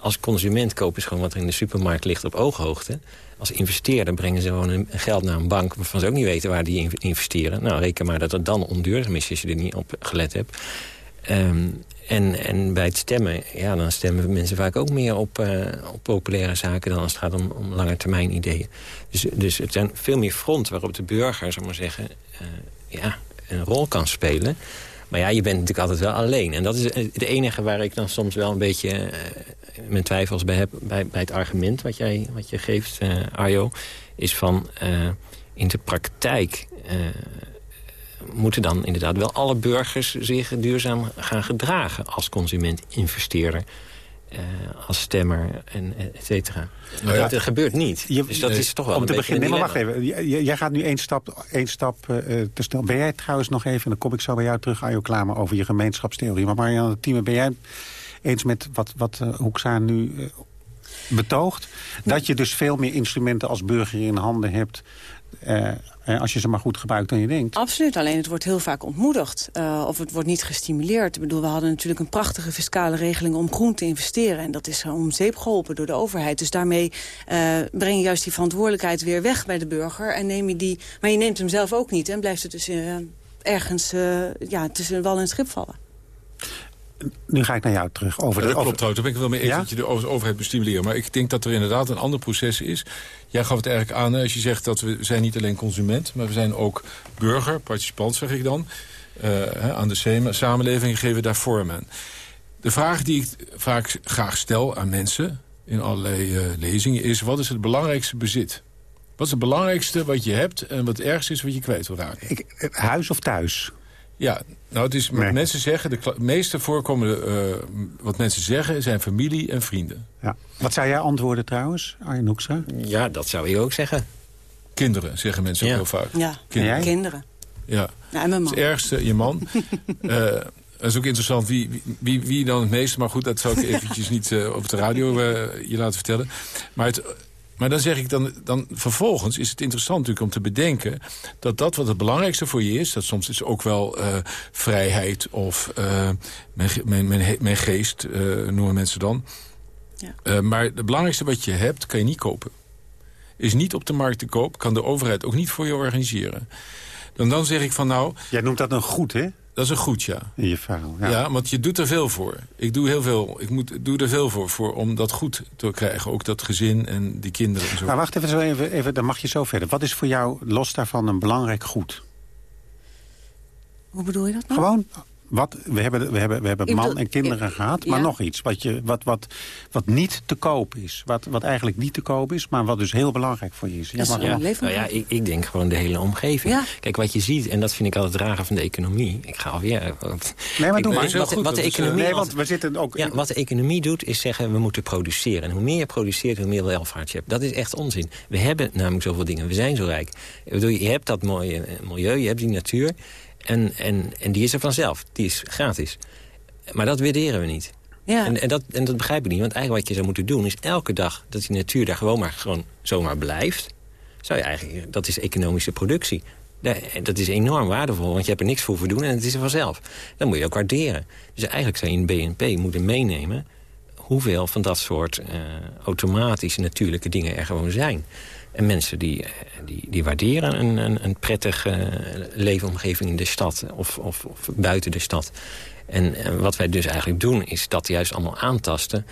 Als consument kopen ze gewoon wat er in de supermarkt ligt op ooghoogte. Als investeerder brengen ze gewoon een geld naar een bank... waarvan ze ook niet weten waar die investeren. Nou, reken maar dat het dan onduurzaam is als je er niet op gelet hebt. Um, en, en bij het stemmen, ja, dan stemmen mensen vaak ook meer op, uh, op populaire zaken... dan als het gaat om, om langetermijn ideeën. Dus, dus het zijn veel meer fronten waarop de burger, zou maar zeggen... Uh, ja, een rol kan spelen. Maar ja, je bent natuurlijk altijd wel alleen. En dat is het enige waar ik dan soms wel een beetje uh, mijn twijfels bij heb... bij, bij het argument wat, jij, wat je geeft, Arjo... is van in de praktijk moeten dan inderdaad wel alle burgers zich duurzaam gaan gedragen... als consument, investeerder, uh, als stemmer, en et cetera. Nou ja, dat gebeurt niet. Je, dus dat is toch wel Om te beginnen, maar wacht even. Jij gaat nu één stap, één stap uh, te snel. Ben jij trouwens nog even, en dan kom ik zo bij jou terug... aan je klaar over je gemeenschapstheorie. Maar Marianne Thieme, ben jij eens met wat, wat uh, nu betoogt? Dat je dus veel meer instrumenten als burger in handen hebt... Uh, als je ze maar goed gebruikt dan je denkt. Absoluut, alleen het wordt heel vaak ontmoedigd. Uh, of het wordt niet gestimuleerd. Ik bedoel, we hadden natuurlijk een prachtige fiscale regeling om groen te investeren. En dat is om zeep geholpen door de overheid. Dus daarmee breng je juist die verantwoordelijkheid weer weg bij de burger. En neem je die, maar je neemt hem zelf ook niet. En blijft het dus ergens ja, tussen wal en schip vallen. Nu ga ik naar jou terug. Over de, dat klopt trouwens, daar ben ik wel mee eens dat je de overheid bestimuleren. Maar ik denk dat er inderdaad een ander proces is. Jij gaf het eigenlijk aan als je zegt dat we zijn niet alleen consument... maar we zijn ook burger, participant zeg ik dan. aan de samenleving... geven daar vorm aan. De vraag die ik vaak graag stel aan mensen in allerlei lezingen... is wat is het belangrijkste bezit? Wat is het belangrijkste wat je hebt en wat het ergste is wat je kwijt wil raken? Ik, huis of thuis? Ja, nou het is wat mensen zeggen, de meeste voorkomende uh, wat mensen zeggen zijn familie en vrienden. Ja. Wat zou jij antwoorden trouwens, Arjen Hoekstra? Ja, dat zou je ook zeggen. Kinderen, zeggen mensen ook heel vaak. Ja, kinderen. kinderen. Ja. ja en mijn man. Het ergste, je man. uh, dat is ook interessant wie, wie, wie dan het meeste... maar goed, dat zou ik eventjes niet uh, op de radio je laten vertellen. Maar het, maar dan zeg ik dan, dan vervolgens is het interessant natuurlijk om te bedenken... dat dat wat het belangrijkste voor je is... dat soms is ook wel uh, vrijheid of uh, mijn, mijn, mijn, mijn, geest, uh, noemen mensen dan. Ja. maar het belangrijkste wat je hebt, kan je niet kopen. Is niet op de markt te koop, kan de overheid ook niet voor je organiseren. Dan, dan zeg ik van nou... Jij noemt dat een goed, hè? Dat is een goed, ja. In je verhaal, ja. ja. want je doet er veel voor. Ik doe heel veel. Ik moet, doe er veel voor, voor om dat goed te krijgen. Ook dat gezin en die kinderen en zo. Maar wacht even, zo even, even, dan mag je zo verder. Wat is voor jou los daarvan een belangrijk goed? Hoe bedoel je dat nou? Gewoon wat, we hebben, we hebben, we hebben man en kinderen gehad, maar nog iets. Wat, je, wat, wat, wat niet te koop is. Wat, wat eigenlijk niet te koop is, maar wat dus heel belangrijk voor je is. Ja, maar ja, nou ja ik, ik, denk gewoon de hele omgeving. Kijk, wat je ziet, en dat vind ik altijd dragen van de economie. Ik ga alweer... nee, maar doe maar. Wat, wat, de economie... Nee, want we zitten ook... Ja, wat de economie doet, is zeggen, we moeten produceren. En hoe meer je produceert, hoe meer welvaart je hebt. Dat is echt onzin. We hebben namelijk zoveel dingen. We zijn zo rijk. Ik bedoel, je hebt dat mooie milieu, je hebt die natuur... En, en, en die is er vanzelf. Die is gratis. Maar dat waarderen we niet. Ja. En, en, dat, en dat begrijp ik niet. Want eigenlijk wat je zou moeten doen... is elke dag dat die natuur daar gewoon maar, gewoon zomaar blijft... Zou je eigenlijk, dat is economische productie. Dat is enorm waardevol, want je hebt er niks voor doen en het is er vanzelf. Dan moet je ook waarderen. Dus eigenlijk zou je in BNP moeten meenemen... hoeveel van dat soort uh, automatische natuurlijke dingen er gewoon zijn. En mensen die, die, die waarderen een, een, een prettige leefomgeving in de stad of, of, of buiten de stad. En, en, wat wij dus eigenlijk doen, is dat juist allemaal aantasten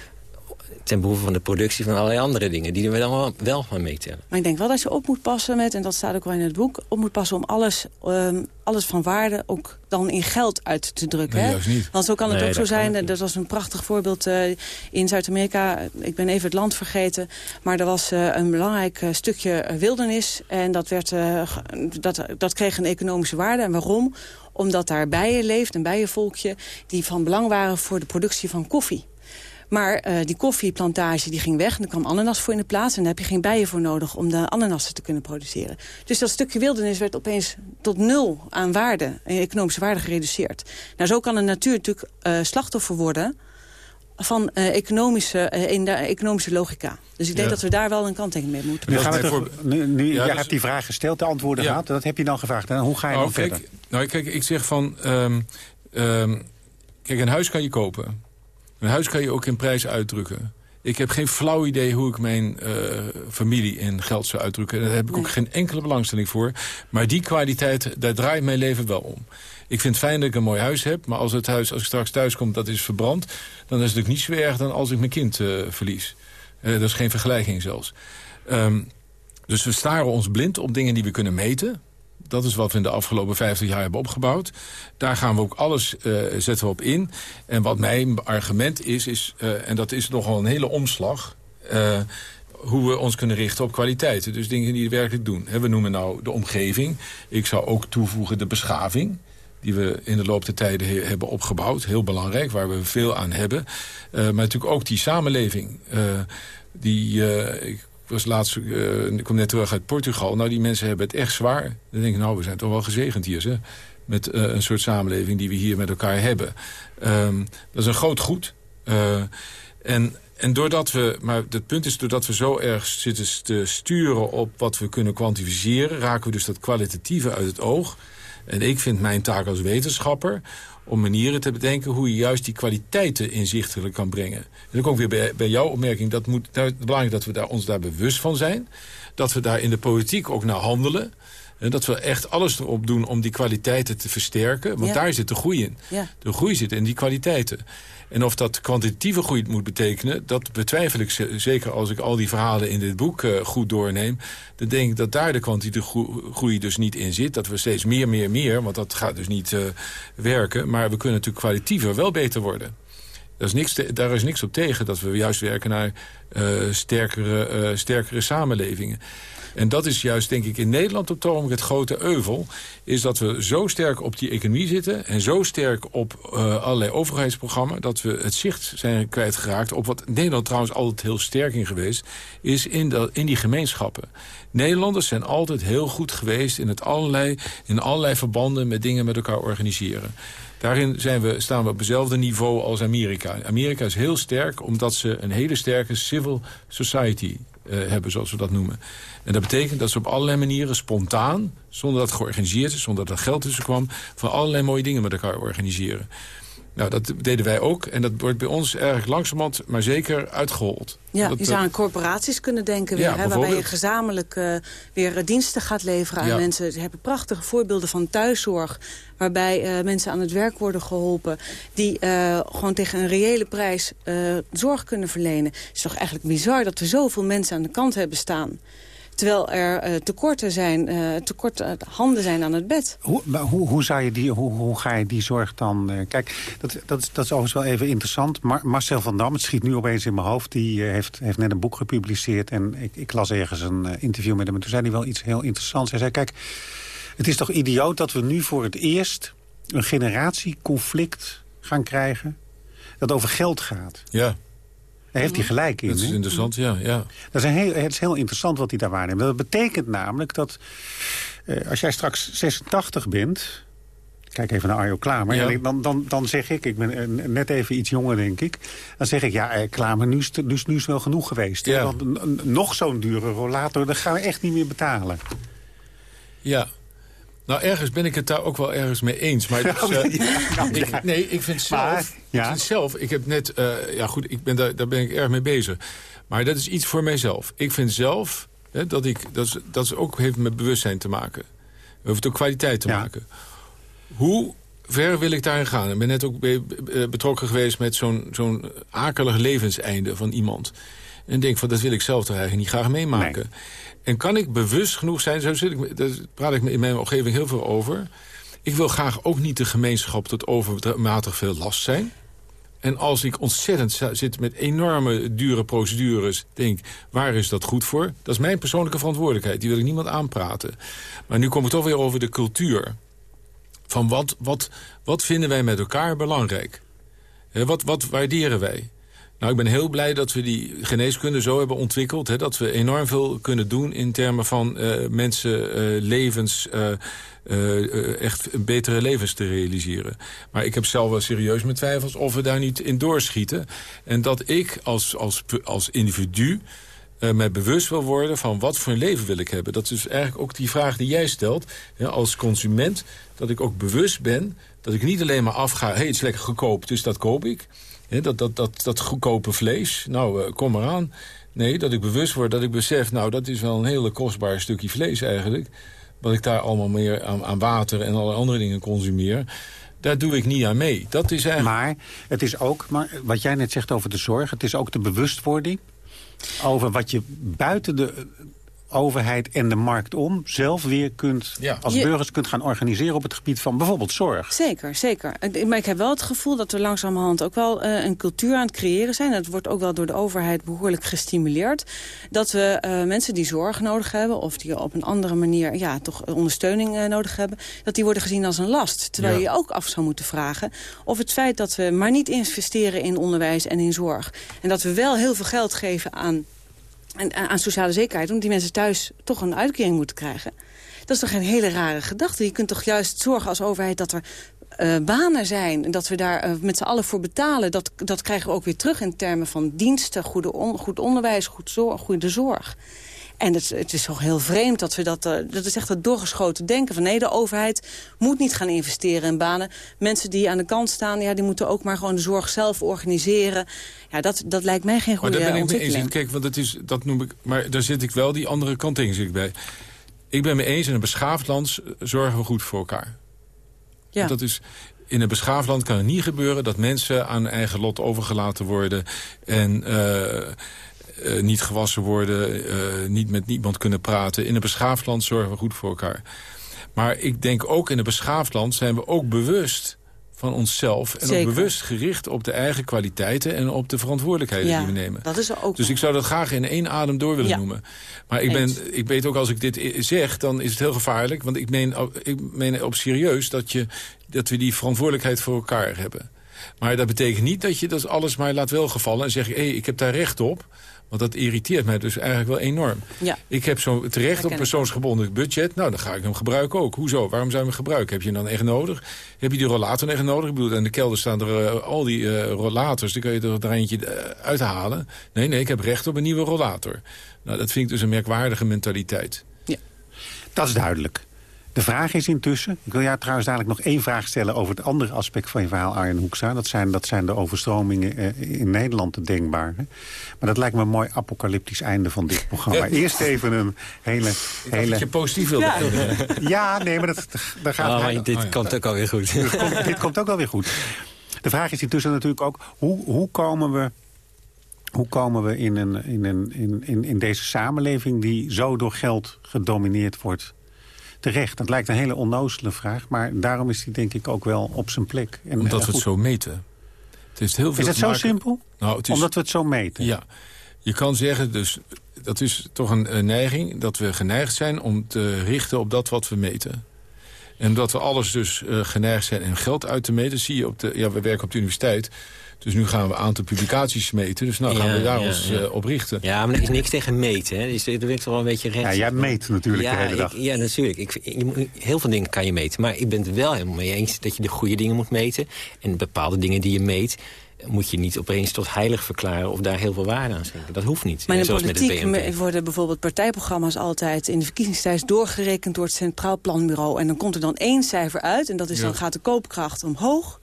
ten behoeve van de productie van allerlei andere dingen... die we dan wel, wel gaan meetellen. Maar ik denk wel dat je op moet passen met, en dat staat ook wel in het boek... op moet passen om alles, um, alles van waarde ook dan in geld uit te drukken. Nee, hè? Niet. Want zo kan het ook zo zijn, dat was een prachtig voorbeeld uh, in Zuid-Amerika. Ik ben even het land vergeten, maar er was uh, een belangrijk uh, stukje wildernis... en dat, werd, dat, dat kreeg een economische waarde. En waarom? Omdat daar bijen leeft, een bijenvolkje... die van belang waren voor de productie van koffie. Maar uh, die koffieplantage die ging weg en er kwam ananas voor in de plaats. En daar heb je geen bijen voor nodig om de ananassen te kunnen produceren. Dus dat stukje wildernis werd opeens tot nul aan waarde, economische waarde gereduceerd. Nou, zo kan de natuur natuurlijk uh, slachtoffer worden van uh, economische, uh, in de economische logica. Dus ik denk dat we daar wel een kanttekening mee moeten. Nu, gaan we voor... nu, nu ja, hebt die vraag gesteld, de antwoorden gehad. Dat heb je dan gevraagd. En hoe ga je oh, dan kijk, verder? Nou, kijk, ik zeg van... Um, um, kijk, een huis kan je kopen. Een huis kan je ook in prijs uitdrukken. Ik heb geen flauw idee hoe ik mijn uh, familie in geld zou uitdrukken. Daar heb ik ook geen enkele belangstelling voor. Maar die kwaliteit, daar draait mijn leven wel om. Ik vind het fijn dat ik een mooi huis heb. Maar als het huis, als ik straks thuis kom, dat is verbrand... dan is het natuurlijk niet zo erg dan als ik mijn kind uh, verlies. Uh, dat is geen vergelijking zelfs. Um, dus we staren ons blind op dingen die we kunnen meten. Dat is wat we in de afgelopen 50 jaar hebben opgebouwd. Daar gaan we ook alles uh, zetten we op in. En wat mijn argument is, is uh, en dat is nogal een hele omslag... Uh, hoe we ons kunnen richten op kwaliteiten. Dus dingen die we werkelijk doen. We noemen nou de omgeving. Ik zou ook toevoegen de beschaving die we in de loop der tijden he hebben opgebouwd. Heel belangrijk, waar we veel aan hebben. Maar natuurlijk ook die samenleving. Die, was laatst, uh, ik kom net terug uit Portugal. Nou, die mensen hebben het echt zwaar. Dan denk ik, nou, we zijn toch wel gezegend hier, hè? Met uh, een soort samenleving die we hier met elkaar hebben. Um, dat is een groot goed. Uh, en, en doordat we, maar het punt is, doordat we zo erg zitten te sturen op wat we kunnen kwantificeren, raken we dus dat kwalitatieve uit het oog. En ik vind mijn taak als wetenschapper om manieren te bedenken hoe je juist die kwaliteiten inzichtelijk kan brengen. En dan kom ik weer bij, bij jouw opmerking. Dat moet, nou, het belangrijk dat we daar, ons daar bewust van zijn. Dat we daar in de politiek ook naar handelen. En dat we echt alles erop doen om die kwaliteiten te versterken. Want daar zit de groei in. De groei zit in die kwaliteiten. En of dat kwantitatieve groei moet betekenen... dat betwijfel ik zeker als ik al die verhalen in dit boek uh, goed doorneem. Dan denk ik dat daar de kwantitatieve groei dus niet in zit. Dat we steeds meer, meer, meer, want dat gaat dus niet uh, werken. Maar we kunnen natuurlijk kwalitatiever wel beter worden. Daar is, niks daar is niks op tegen dat we juist werken naar uh, sterkere, sterkere samenlevingen. En dat is juist, denk ik, in Nederland op het het grote euvel... is dat we zo sterk op die economie zitten... en zo sterk op uh, allerlei overheidsprogramma's... dat we het zicht zijn kwijtgeraakt op wat Nederland trouwens altijd heel sterk in geweest... is in, de, in die gemeenschappen. Nederlanders zijn altijd heel goed geweest in, het allerlei, in allerlei verbanden... met dingen met elkaar organiseren. Daarin zijn we, staan we op hetzelfde niveau als Amerika. Amerika is heel sterk omdat ze een hele sterke civil society uh, hebben, zoals we dat noemen. En dat betekent dat ze op allerlei manieren spontaan... zonder dat het georganiseerd is, zonder dat er geld tussen kwam... van allerlei mooie dingen met elkaar organiseren. Nou, dat deden wij ook. En dat wordt bij ons erg langzamerhand, maar zeker uitgehold. Ja, je zou aan corporaties kunnen denken weer, hè, waarbij je gezamenlijk uh, weer diensten gaat leveren aan mensen. Ze hebben prachtige voorbeelden van thuiszorg, waarbij uh, mensen aan het werk worden geholpen, die uh, gewoon tegen een reële prijs zorg kunnen verlenen. Het is toch eigenlijk bizar dat we zoveel mensen aan de kant hebben staan. Terwijl er uh, tekorten zijn, uh, tekort uh, handen zijn aan het bed. Hoe, hoe, hoe, zou je die, hoe, hoe ga je die zorg dan... kijk, dat, dat, dat is overigens wel even interessant. Mar Marcel van Dam, het schiet nu opeens in mijn hoofd... die heeft, heeft net een boek gepubliceerd. En ik, ik las ergens een interview met hem. En toen zei hij wel iets heel interessants. Hij zei, kijk, het is toch idioot dat we nu voor het eerst... een generatieconflict gaan krijgen... dat over geld gaat. Ja. Daar heeft hij gelijk in. Dat is interessant, ja. ja. Dat is, heel, het is heel interessant wat hij daar waarneemt. Dat betekent namelijk dat uh, als jij straks 86 bent... Kijk even naar Arjo Klamer. Ja. Dan, dan, dan zeg ik, ik ben eh, net even iets jonger denk ik... dan zeg ik, ja eh, Klamer, nu is, het, nu is wel genoeg geweest. Ja. Want nog zo'n dure rollator, dat gaan we echt niet meer betalen. Ja, nou, ergens ben ik het daar ook wel ergens mee eens. Maar dus, uh, ik, nee, ik vind zelf... ik vind zelf, ik heb net... Uh, ja goed, ik ben daar, daar ben ik erg mee bezig. Maar dat is iets voor mijzelf. Ik vind zelf hè, dat ik... Dat is, dat is ook heeft met bewustzijn te maken. Heeft ook kwaliteit te maken. Hoe ver wil ik daarin gaan? Ik ben net ook betrokken geweest met zo'n zo'n akelig levenseinde van iemand. En denk van, dat wil ik zelf toch eigenlijk niet graag meemaken. En kan ik bewust genoeg zijn, zo zit ik, daar praat ik in mijn omgeving heel veel over... ik wil graag ook niet de gemeenschap tot overmatig veel last zijn... En als ik ontzettend zit met enorme dure procedures... denk, waar is dat goed voor? Dat is mijn persoonlijke verantwoordelijkheid. Die wil ik niemand aanpraten. Maar nu kom ik toch weer over de cultuur. Van wat, wat, wat vinden wij met elkaar belangrijk? Wat, wat waarderen wij? Nou, ik ben heel blij dat we die geneeskunde zo hebben ontwikkeld... Hè, dat we enorm veel kunnen doen in termen van uh, mensen uh, levens... Uh, echt betere levens te realiseren. Maar ik heb zelf wel serieus mijn twijfels of we daar niet in doorschieten. En dat ik als, als, als individu mij bewust wil worden van wat voor een leven wil ik hebben. Dat is eigenlijk ook die vraag die jij stelt. als consument, dat ik ook bewust ben... dat ik niet alleen maar afga, hey, het is lekker goedkoop, dus dat koop ik dat, dat, dat, dat goedkope vlees, nou, uh, kom eraan. Nee, dat ik bewust word, dat ik besef... nou, dat is wel een hele kostbaar stukje vlees eigenlijk. Wat ik daar allemaal meer aan, aan water en alle andere dingen consumeer daar doe ik niet aan mee. Dat is eigenlijk... Maar het is ook, maar wat jij net zegt over de zorg... het is ook de bewustwording over wat je buiten de overheid en de markt om zelf weer kunt, als burgers kunt gaan organiseren op het gebied van bijvoorbeeld zorg. Zeker, zeker. Maar ik heb wel het gevoel dat we langzamerhand ook wel uh, een cultuur aan het creëren zijn. Dat wordt ook wel door de overheid behoorlijk gestimuleerd. Dat we uh, mensen die zorg nodig hebben of die op een andere manier ja, toch ondersteuning uh, nodig hebben, dat die worden gezien als een last. Terwijl je ook af zou moeten vragen of het feit dat we maar niet investeren in onderwijs en in zorg. En dat we wel heel veel geld geven aan en, aan sociale zekerheid... omdat die mensen thuis toch een uitkering moeten krijgen. Dat is toch een hele rare gedachte. Je kunt toch juist zorgen als overheid dat er uh, banen zijn... dat we daar uh, met z'n allen voor betalen... Dat, dat krijgen we ook weer terug in termen van diensten... Goed onderwijs, goed zorg, goede zorg. En het, het, is toch heel vreemd dat we dat... Uh, dat is echt het doorgeschoten denken van... nee, de overheid moet niet gaan investeren in banen. Mensen die aan de kant staan, ja, die moeten ook maar gewoon de zorg zelf organiseren. Ja, dat, dat lijkt mij geen goede maar daar ben ik mee eens. Kijk, want dat, is, dat noem ik... Maar daar zit ik wel die andere kant tegen zit ik bij ik ben me eens, in een beschaafd land zorgen we goed voor elkaar. Ja. dat is, in een beschaafd land kan het niet gebeuren... dat mensen aan eigen lot overgelaten worden... en uh, niet gewassen worden, uh, niet met niemand kunnen praten. In een beschaafd land zorgen we goed voor elkaar. Maar ik denk ook in een beschaafd land zijn we ook bewust van onszelf. En ook bewust gericht op de eigen kwaliteiten... en op de verantwoordelijkheden die we nemen. Dat is ook dus ik zou dat graag in één adem door willen noemen. Maar ik, ben, ik weet ook als ik dit zeg, dan is het heel gevaarlijk. Want ik meen, ik meen op serieus dat, je, dat we die verantwoordelijkheid voor elkaar hebben. Maar dat betekent niet dat je dat alles maar laat welgevallen... en zeg hé, hey, ik heb daar recht op... Want dat irriteert mij dus eigenlijk wel enorm. Ja. Ik heb zo terecht op persoonsgebonden budget. Nou, dan ga ik hem gebruiken ook. Hoezo? Waarom zou je hem gebruiken? Heb je hem dan echt nodig? Heb je die rollator echt nodig? Ik bedoel, in de kelder staan er uh, al die uh, rollators. Die kun je er, er eentje uh, uithalen. Nee, nee, ik heb recht op een nieuwe rollator. Nou, dat vind ik dus een merkwaardige mentaliteit. Ja. Dat is duidelijk. De vraag is intussen... Ik wil jou trouwens dadelijk nog één vraag stellen... over het andere aspect van je verhaal, Arjen Hoekstra. Dat zijn, dat zijn de overstromingen eh, in Nederland denkbaar. Maar dat lijkt me een mooi apocalyptisch einde van dit programma. Eerst even een hele... hele... Dat je positief wilde. Ja. ja, nee, maar dat, dat gaat... Oh, maar dit oh, komt ook alweer goed. Dit komt, dit komt ook alweer goed. De vraag is intussen natuurlijk ook... hoe, hoe komen we hoe komen we in, een, in, een, in, in deze samenleving die zo door geld gedomineerd wordt terecht. Dat lijkt een hele onnozele vraag, maar daarom is die denk ik ook wel op zijn plek. En, Omdat we het zo meten. Het is heel veel is het zo simpel? Nou, het is... Omdat we het zo meten? Ja. Je kan zeggen, dus dat is toch een, neiging... dat we geneigd zijn om te richten op dat wat we meten. En omdat we alles dus uh, geneigd zijn en geld uit te meten... zie je op de... Ja, we werken op de universiteit... Dus nu gaan we een aantal publicaties meten. Dus nou gaan we daar ons ja. Uh, op richten. Ja, maar er is niks tegen meten. Hè. Dus, er werkt wel een beetje recht. Ja, jij meet natuurlijk de hele dag. ja, natuurlijk. Ik, je, heel veel dingen kan je meten. Maar ik ben het wel helemaal mee eens dat je de goede dingen moet meten. En bepaalde dingen die je meet moet je niet opeens tot heilig verklaren of daar heel veel waarde aan schenken. Dat hoeft niet. Maar in de politiek worden bijvoorbeeld partijprogramma's altijd in de verkiezingstijd doorgerekend door het Centraal Planbureau. En dan komt er dan één cijfer uit en dat is dan gaat de koopkracht omhoog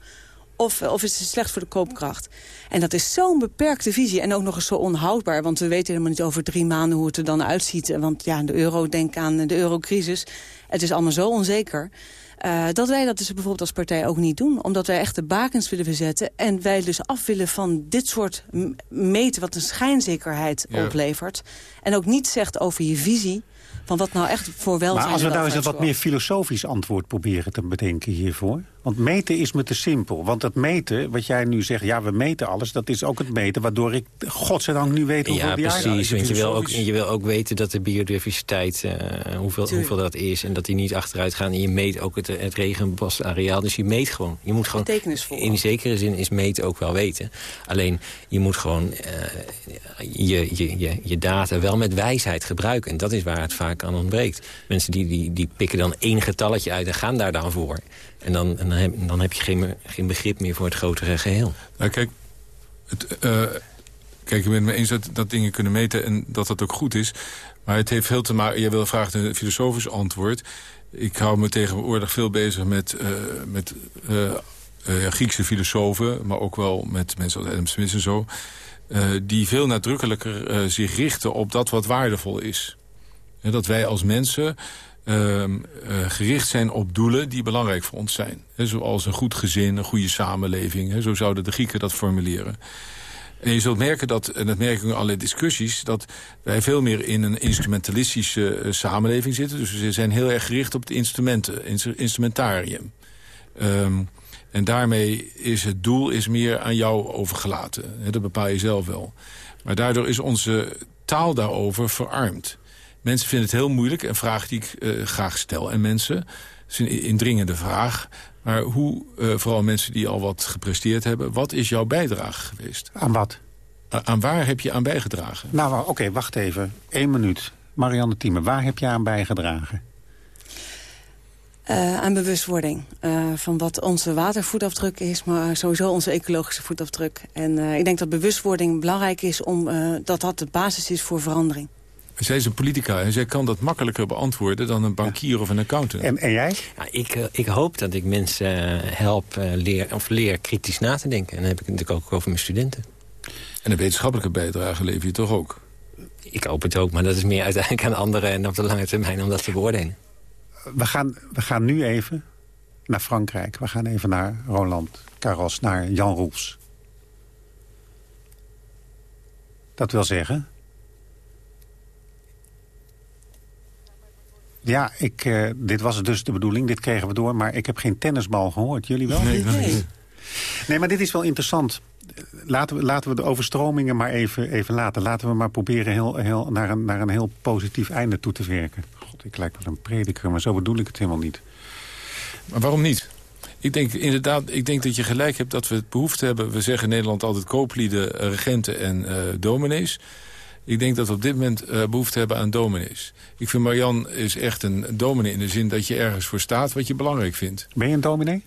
of, of is het slecht voor de koopkracht? En dat is zo'n beperkte visie en ook nog eens zo onhoudbaar. Want we weten helemaal niet over drie maanden hoe het er dan uitziet. Want ja, de euro, denk aan de eurocrisis. Het is allemaal zo onzeker. Uh, dat wij dat dus bijvoorbeeld als partij ook niet doen. Omdat wij echt de bakens willen verzetten. En wij dus af willen van dit soort meten wat een schijnzekerheid oplevert. En ook niet zegt over je visie van wat nou echt voor welzijn Maar als we nou eens een wat meer filosofisch antwoord proberen te bedenken hiervoor. Want meten is me te simpel. Want het meten, wat jij nu zegt, ja, we meten alles... dat is ook het meten waardoor ik, godzijdank, nu weet hoeveel Ja, precies. Want je wil, ook, je wil ook weten dat de biodiversiteit, uh, hoeveel, hoeveel dat is... en dat die niet achteruit gaan. En je meet ook het, het regenbosareaal. Dus je meet gewoon. Je moet gewoon in zekere zin is meten ook wel weten. Alleen, je moet gewoon uh, je, je, je, je data wel met wijsheid gebruiken. En dat is waar het vaak aan ontbreekt. Mensen die, die, die pikken dan één getalletje uit en gaan daar dan voor... En dan, en dan, heb, dan heb je geen, geen begrip meer voor het grotere geheel. Nou, kijk, het, uh, kijk, ik ben het me eens dat, dat dingen kunnen meten en dat dat ook goed is. Maar het heeft veel te maken... Jij wil vragen een filosofisch antwoord. Ik hou me tegenwoordig veel bezig met, uh, met uh, Griekse filosofen... maar ook wel met mensen als Adam Smith en zo... die veel nadrukkelijker zich richten op dat wat waardevol is. dat wij als mensen uh, gericht zijn op doelen die belangrijk voor ons zijn. zoals een goed gezin, een goede samenleving. zo zouden de Grieken dat formuleren. En je zult merken dat, en dat merken we in alle discussies... dat wij veel meer in een instrumentalistische uh, samenleving zitten. Dus we zijn heel erg gericht op het instrumenten, instrumentarium. Um, en daarmee is het doel is meer aan jou overgelaten. dat bepaal je zelf wel. Maar daardoor is onze taal daarover verarmd. Mensen vinden het heel moeilijk, een vraag die ik uh, graag stel aan mensen. Het is een indringende vraag. Maar hoe, uh, vooral mensen die al wat gepresteerd hebben... wat is jouw bijdrage geweest? Aan wat? aan waar heb je aan bijgedragen? Nou, oké, wacht even. Eén minuut. Marianne Thieme, waar heb je aan bijgedragen? Uh, aan bewustwording uh, van wat onze watervoetafdruk is... maar sowieso onze ecologische voetafdruk. En uh, ik denk dat bewustwording belangrijk is... omdat dat dat de basis is voor verandering. Zij is een politica en zij kan dat makkelijker beantwoorden... dan een bankier of een accountant. En, en jij? Ja, ik, eh, ik hoop dat ik mensen eh, help uh, leer, of leer kritisch na te denken. En dan heb ik het natuurlijk ook over mijn studenten. En een wetenschappelijke bijdrage lever je toch ook? Ik hoop het ook, maar dat is meer uiteindelijk aan anderen... en op de lange termijn om dat te beoordelen. We gaan, we gaan nu even naar Frankrijk. We gaan even naar Roland Garros, naar Jan Roels. Dat wil zeggen... Ja, ik, uh, dit was dus de bedoeling. Dit kregen we door. Maar ik heb geen tennisbal gehoord. Jullie wel? Nee, nee. Nee, maar dit is wel interessant. Laten we, laten we de overstromingen maar even, even laten. Laten we maar proberen heel, heel, naar, een, naar een heel positief einde toe te werken. God, ik lijk wel een prediker, maar zo bedoel ik het helemaal niet. Maar waarom niet? Ik denk inderdaad, ik denk dat je gelijk hebt dat we het behoefte hebben. We zeggen in Nederland altijd kooplieden, regenten en uh, dominees. Ik denk dat we op dit moment uh, behoefte hebben aan dominees. Ik vind Marian is echt een dominee in de zin dat je ergens voor staat wat je belangrijk vindt. Ben je een dominee?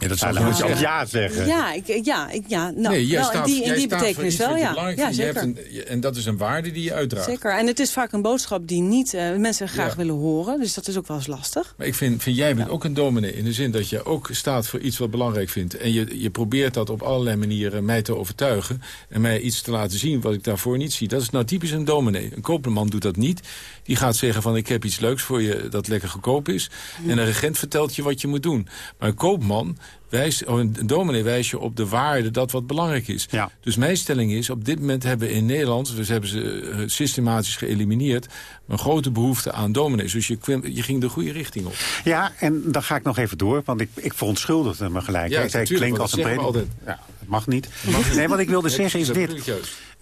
Ja, dat zou ja, moet je ook ja zeggen. Ja, ik, ja, ik, ja nou, nee, jij wel, staat, in die, in die betekenis wel, ja. ja zeker. Een, en dat is een waarde die je uitdraagt. Zeker, en het is vaak een boodschap die niet uh, mensen graag willen horen. Dus dat is ook wel eens lastig. Maar ik vind, vind jij bent ook een dominee in de zin dat je ook staat voor iets wat belangrijk vindt. En je, je probeert dat op allerlei manieren mij te overtuigen. En mij iets te laten zien wat ik daarvoor niet zie. Dat is nou typisch een dominee. Een koopman doet dat niet. Die gaat zeggen van ik heb iets leuks voor je dat lekker goedkoop is. En een regent vertelt je wat je moet doen. Maar een koopman wijst, oh, een dominee wijst je op de waarde dat wat belangrijk is. Ja. Dus mijn stelling is, op dit moment hebben we in Nederland... dus hebben ze eh, systematisch geëlimineerd... een grote behoefte aan dominees. Dus je, je ging de goede richting op. Ja, en dan ga ik nog even door, want ik, ik verontschuldigde me gelijk. Ja, ik zei, klink als een prediker. Ja, mag niet. Nee, wat ik wilde zeggen is dit.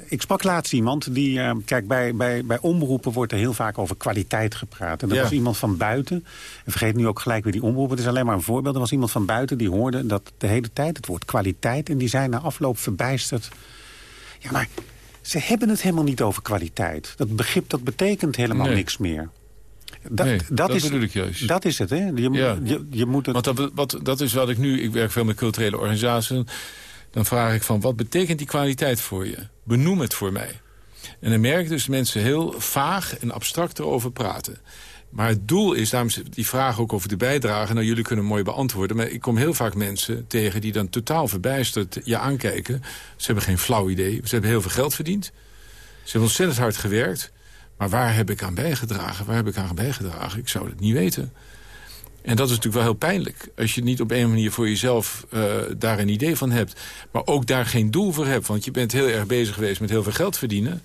Ik sprak laatst iemand die... Uh, kijk, bij, bij, bij omroepen wordt er heel vaak over kwaliteit gepraat. En er was iemand van buiten. En vergeet nu ook gelijk weer die omroep. Het is alleen maar een voorbeeld. Er was iemand van buiten die hoorde dat de hele tijd het woord kwaliteit... en die zei na afloop verbijsterd... Ja, maar ze hebben het helemaal niet over kwaliteit. Dat begrip dat betekent helemaal nee. niks meer. Dat, nee, dat, dat is, bedoel ik juist. Dat is het, hè? Je, ja. je, je moet het... Want dat, wat, dat is wat ik nu... Ik werk veel met culturele organisaties. Dan vraag ik van, wat betekent die kwaliteit voor je? Benoem het voor mij. En dan merk ik dus mensen heel vaag en abstract erover praten. Maar het doel is, daarom die vraag ook over de bijdrage... nou, jullie kunnen mooi beantwoorden... maar ik kom heel vaak mensen tegen die dan totaal verbijsterd je aankijken. Ze hebben geen flauw idee. Ze hebben heel veel geld verdiend. Ze hebben ontzettend hard gewerkt. Maar waar heb ik aan bijgedragen? Waar heb ik aan bijgedragen? Ik zou het niet weten. En dat is natuurlijk wel heel pijnlijk. Als je niet op een manier voor jezelf uh, daar een idee van hebt. Maar ook daar geen doel voor hebt. Want je bent heel erg bezig geweest met heel veel geld verdienen.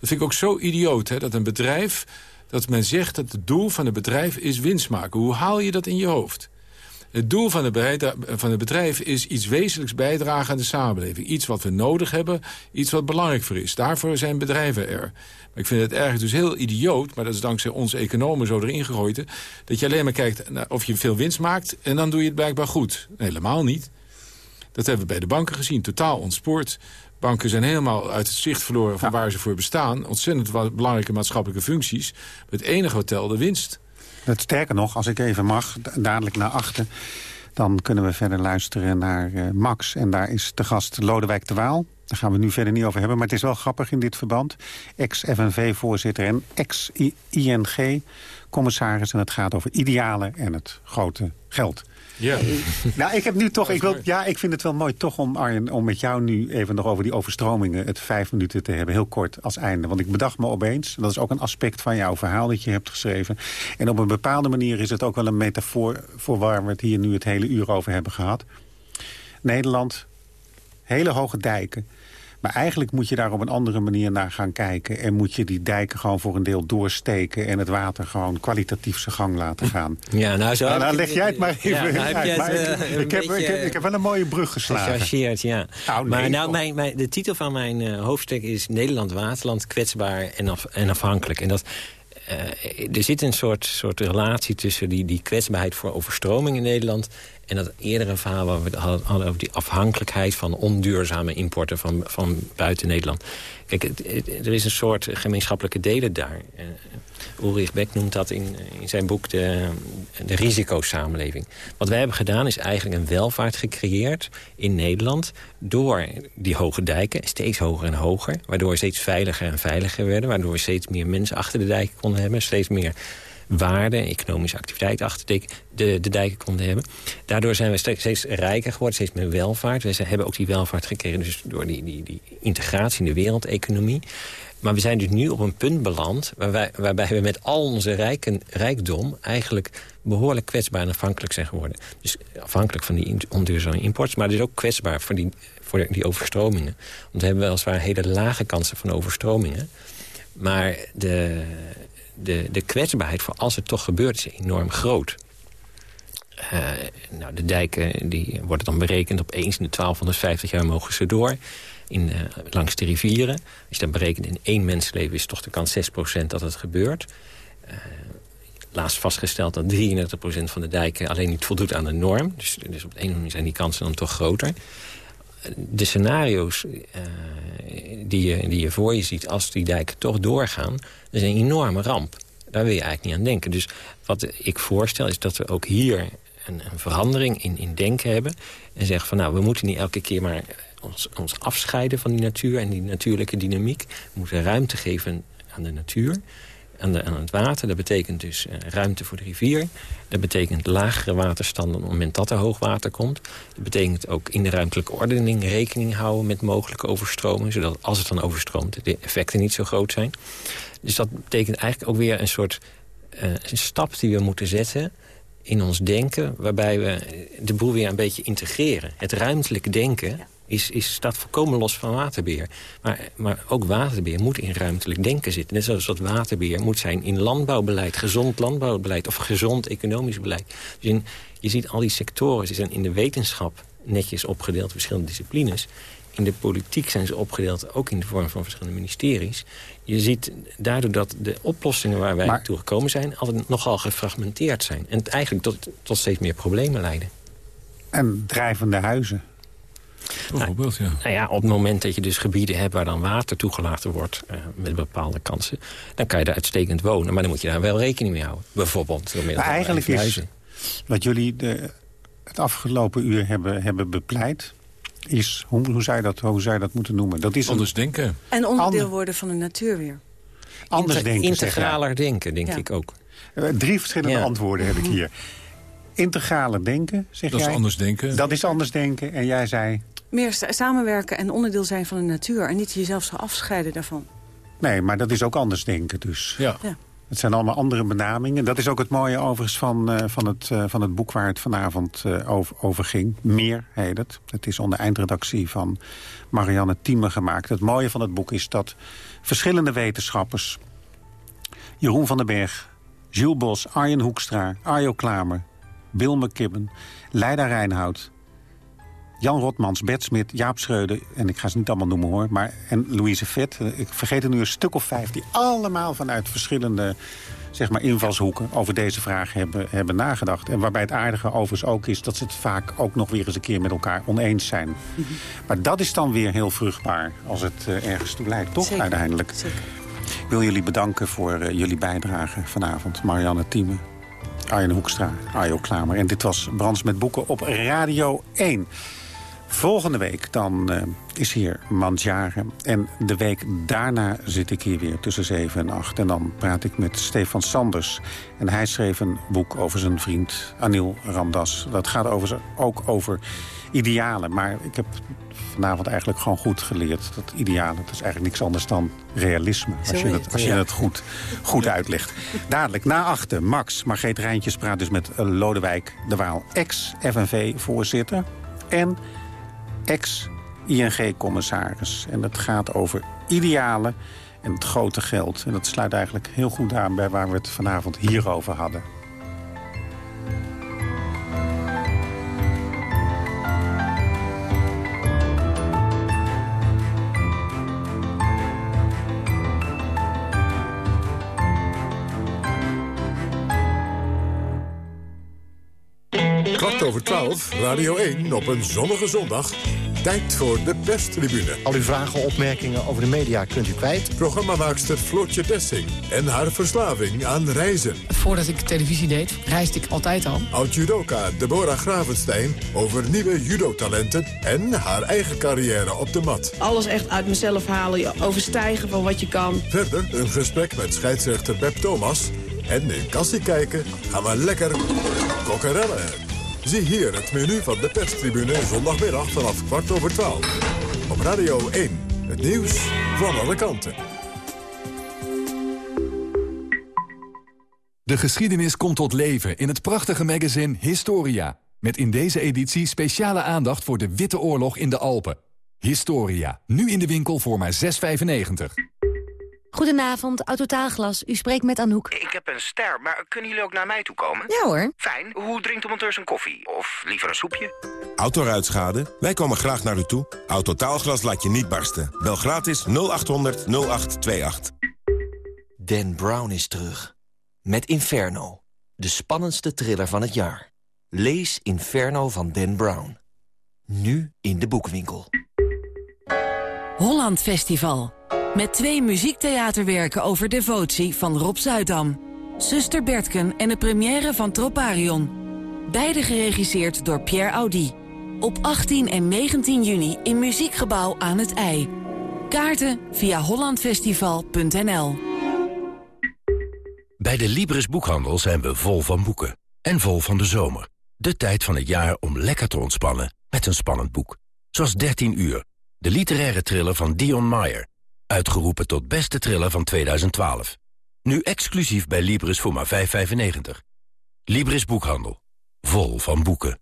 Dat vind ik ook zo idioot. Hè? Dat een bedrijf, dat men zegt dat het doel van het bedrijf is winst maken. Hoe haal je dat in je hoofd? Het doel van het, van het bedrijf is iets wezenlijks bijdragen aan de samenleving. Iets wat we nodig hebben, iets wat belangrijk voor is. Daarvoor zijn bedrijven er. Maar ik vind het ergens dus heel idioot, maar dat is dankzij onze economen zo erin gegooid... dat je alleen maar kijkt naar of je veel winst maakt en dan doe je het blijkbaar goed. Helemaal niet. Dat hebben we bij de banken gezien, totaal ontspoord. Banken zijn helemaal uit het zicht verloren van waar ze voor bestaan. Ontzettend belangrijke maatschappelijke functies. Het enige wat telde, winst. Het sterker nog, als ik even mag, dadelijk naar achter... dan kunnen we verder luisteren naar uh, Max. En daar is de gast Lodewijk de Waal. Daar gaan we nu verder niet over hebben. Maar het is wel grappig in dit verband. Ex-FNV-voorzitter en ex-ING-commissaris. En het gaat over idealen en het grote geld. Ja. nou, ik heb nu toch, ik wil, ja, ik vind het wel mooi toch om, Arjen, om met jou nu even nog over die overstromingen het vijf minuten te hebben. Heel kort als einde. Want ik bedacht me opeens, dat is ook een aspect van jouw verhaal dat je hebt geschreven. En op een bepaalde manier is het ook wel een metafoor voor waar we het hier nu het hele uur over hebben gehad. Nederland, hele hoge dijken. Maar eigenlijk moet je daar op een andere manier naar gaan kijken. En moet je die dijken gewoon voor een deel doorsteken... en het water gewoon kwalitatief zijn gang laten gaan. Ja, nou zo... Nou, nou leg jij het maar even ja, nou uit. je Maar het, ik, uh, ik, heb, ik, heb, ik heb wel een mooie brug geslagen. Gechargeerd, ja. Nou, maar nou, mijn, mijn, de titel van mijn uh, hoofdstuk is... Nederland Waterland, kwetsbaar en, af, en afhankelijk. En dat... Uh, er zit een soort, soort relatie tussen die, die kwetsbaarheid voor overstroming in Nederland... en dat eerdere verhaal waar we het hadden over die afhankelijkheid... van onduurzame importen van, van buiten Nederland. Kijk, er is een soort gemeenschappelijke delen daar. Uh, Ulrich Beck noemt dat in, in zijn boek de, de risicosamenleving. Wat wij hebben gedaan is eigenlijk een welvaart gecreëerd in Nederland... door die hoge dijken, steeds hoger en hoger... waardoor we steeds veiliger en veiliger werden... waardoor we steeds meer mensen achter de dijken konden hebben... steeds meer waarde, economische activiteit achter de, de, dijken konden hebben. Daardoor zijn we steeds, steeds rijker geworden, steeds meer welvaart. We hebben ook die welvaart gekregen dus door die, die, die integratie in de wereldeconomie. maar we zijn dus nu op een punt beland... Waarbij, waarbij we met al onze rijken, rijkdom eigenlijk behoorlijk kwetsbaar en afhankelijk zijn geworden. Dus afhankelijk van die onduurzame imports, maar dus ook kwetsbaar voor die, voor die overstromingen. Want we hebben weliswaar hele lage kansen van overstromingen. Maar de, de, de kwetsbaarheid voor als het toch gebeurt is enorm groot. Uh, nou, de dijken die worden dan berekend op eens in de 1250 jaar mogen ze door. In, uh, langs de rivieren. Als je dat berekent in één mensleven is toch de kans 6% dat het gebeurt. Uh, laatst vastgesteld dat 33% van de dijken alleen niet voldoet aan de norm. Dus, dus op de ene manier zijn die kansen dan toch groter. De scenario's uh, die, je, die je voor je ziet als die dijken toch doorgaan... dat is een enorme ramp. Daar wil je eigenlijk niet aan denken. Dus wat ik voorstel is dat we ook hier een, een verandering in, in denken hebben. En zeggen van nou, we moeten niet elke keer maar ons, ons afscheiden van die natuur... en die natuurlijke dynamiek. We moeten ruimte geven aan de natuur aan, het water. Dat betekent dus uh, ruimte voor de rivier. Dat betekent lagere waterstanden op het moment dat er hoogwater komt. Dat betekent ook in de ruimtelijke ordening rekening houden met mogelijke overstroming. Zodat als het dan overstroomt de effecten niet zo groot zijn. Dus dat betekent eigenlijk ook weer een soort uh, een stap die we moeten zetten in ons denken... waarbij we de boel weer een beetje integreren. Het ruimtelijke denken is, is, staat volkomen los van waterbeheer. Maar, maar ook waterbeheer moet in ruimtelijk denken zitten. Net zoals dat waterbeheer moet zijn in landbouwbeleid, gezond landbouwbeleid of gezond economisch beleid. Dus in, je ziet al die sectoren, ze zijn in de wetenschap netjes opgedeeld, verschillende disciplines. In de politiek zijn ze opgedeeld, ook in de vorm van verschillende ministeries. Je ziet daardoor dat de oplossingen waar wij maar... toe gekomen zijn... altijd nogal gefragmenteerd zijn. En het eigenlijk tot, tot steeds meer problemen leiden. En drijvende huizen. Bijvoorbeeld, ja. Nou ja, op het moment dat je dus gebieden hebt waar dan water toegelaten wordt... Uh, met bepaalde kansen, dan kan je daar uitstekend wonen. Maar dan moet je daar wel rekening mee houden. Bijvoorbeeld door middel van eigenlijk is wat jullie de, het afgelopen uur hebben, hebben bepleit... is, hoe, hoe, zou je dat, hoe zou je dat moeten noemen? Dat is Anders denken. En onderdeel worden van de natuur weer. Anders Inter denken, Integraler denken, denk ja. ik ook. Uh, drie verschillende ja. antwoorden heb ik hier. Integraler denken, zeg dat jij. Dat is anders denken. Dat is anders denken. En jij zei meer samenwerken en onderdeel zijn van de natuur... en niet jezelf zo afscheiden daarvan. Nee, maar dat is ook anders denken dus. Ja. ja. Het zijn allemaal andere benamingen. Dat is ook het mooie overigens van, uh, van, het, uh, van het boek waar het vanavond uh, over, over ging. Meer heet het. Het is onder eindredactie van Marianne Thieme gemaakt. Het mooie van het boek is dat verschillende wetenschappers... Jeroen van den Berg, Jules Bos, Arjen Hoekstra, Arjo Klamer... Bill McKibben, Leida Reinhout, Jan Rotmans, Bert Smit, Jaap Schreuder... en ik ga ze niet allemaal noemen hoor, maar, en Louise Vet. Ik vergeet er nu een stuk of vijf die allemaal vanuit verschillende zeg maar, invalshoeken over deze vraag hebben, hebben nagedacht. En waarbij het aardige overigens ook is dat ze het vaak ook nog weer eens een keer met elkaar oneens zijn. Mm -hmm. Maar dat is dan weer heel vruchtbaar als het uh, ergens toe leidt, toch Zeker. uiteindelijk? Zeker. Ik wil jullie bedanken voor uh, jullie bijdrage vanavond. Marianne Thieme, Arjen Hoekstra, Arjo Klamer. En dit was Brands met Boeken op Radio 1. Volgende week dan uh, is hier Mandjaren. En de week daarna zit ik hier weer tussen 7 en 8. En dan praat ik met Stefan Sanders. En hij schreef een boek over zijn vriend Anil Ramdas. Dat gaat over, ook over idealen. Maar ik heb vanavond eigenlijk gewoon goed geleerd. Dat idealen, dat is eigenlijk niks anders dan realisme. Als je het, als je goed, goed uitlegt. Dadelijk na achter Max. Margreet Rijntjes praat dus met Lodewijk de Waal. Ex-FNV-voorzitter. En ex-ING-commissaris. En dat gaat over idealen en het grote geld. En dat sluit eigenlijk heel goed aan bij waar we het vanavond hierover hadden. Kwart over twaalf, Radio 1 op een zonnige zondag. Tijd voor de perstribune. Al uw vragen, opmerkingen over de media kunt u kwijt. Programmamaakster Floortje Dessing en haar verslaving aan reizen. Voordat ik televisie deed, reisde ik altijd al. Oud-judoka Deborah Gravenstein over nieuwe judotalenten... en haar eigen carrière op de mat. Alles echt uit mezelf halen, overstijgen van wat je kan. Verder een gesprek met scheidsrechter Beb Thomas... en in Kassie kijken gaan we lekker kokkerellen. Zie hier het menu van de perstribune zondagmiddag vanaf kwart over twaalf. Op Radio 1, het nieuws van alle kanten. De geschiedenis komt tot leven in het prachtige magazine Historia. Met in deze editie speciale aandacht voor de Witte Oorlog in de Alpen. Historia, nu in de winkel voor maar 6,95. Goedenavond, Autotaalglas. U spreekt met Anouk. Ik heb een ster, maar kunnen jullie ook naar mij toe komen? Ja hoor. Fijn. Hoe drinkt de monteur zijn koffie? Of liever een soepje? Autoruitschade? Wij komen graag naar u toe. Autotaalglas laat je niet barsten. Bel gratis 0800 0828. Dan Brown is terug. Met Inferno. De spannendste thriller van het jaar. Lees Inferno van Dan Brown. Nu in de boekwinkel. Holland Festival. Met twee muziektheaterwerken over devotie van Rob Zuidam. Zuster Bertken en de première van Troparion. Beide geregisseerd door Pierre Audi. Op 18 en 19 juni in Muziekgebouw aan het IJ. Kaarten via hollandfestival.nl Bij de Libris Boekhandel zijn we vol van boeken. En vol van de zomer. De tijd van het jaar om lekker te ontspannen met een spannend boek. Zoals 13 uur, de literaire thriller van Dion Meyer. Uitgeroepen tot beste thriller van 2012. Nu exclusief bij Libris voor maar 5,95. Libris Boekhandel. Vol van boeken.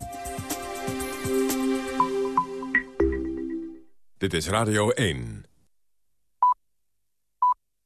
Dit is Radio 1.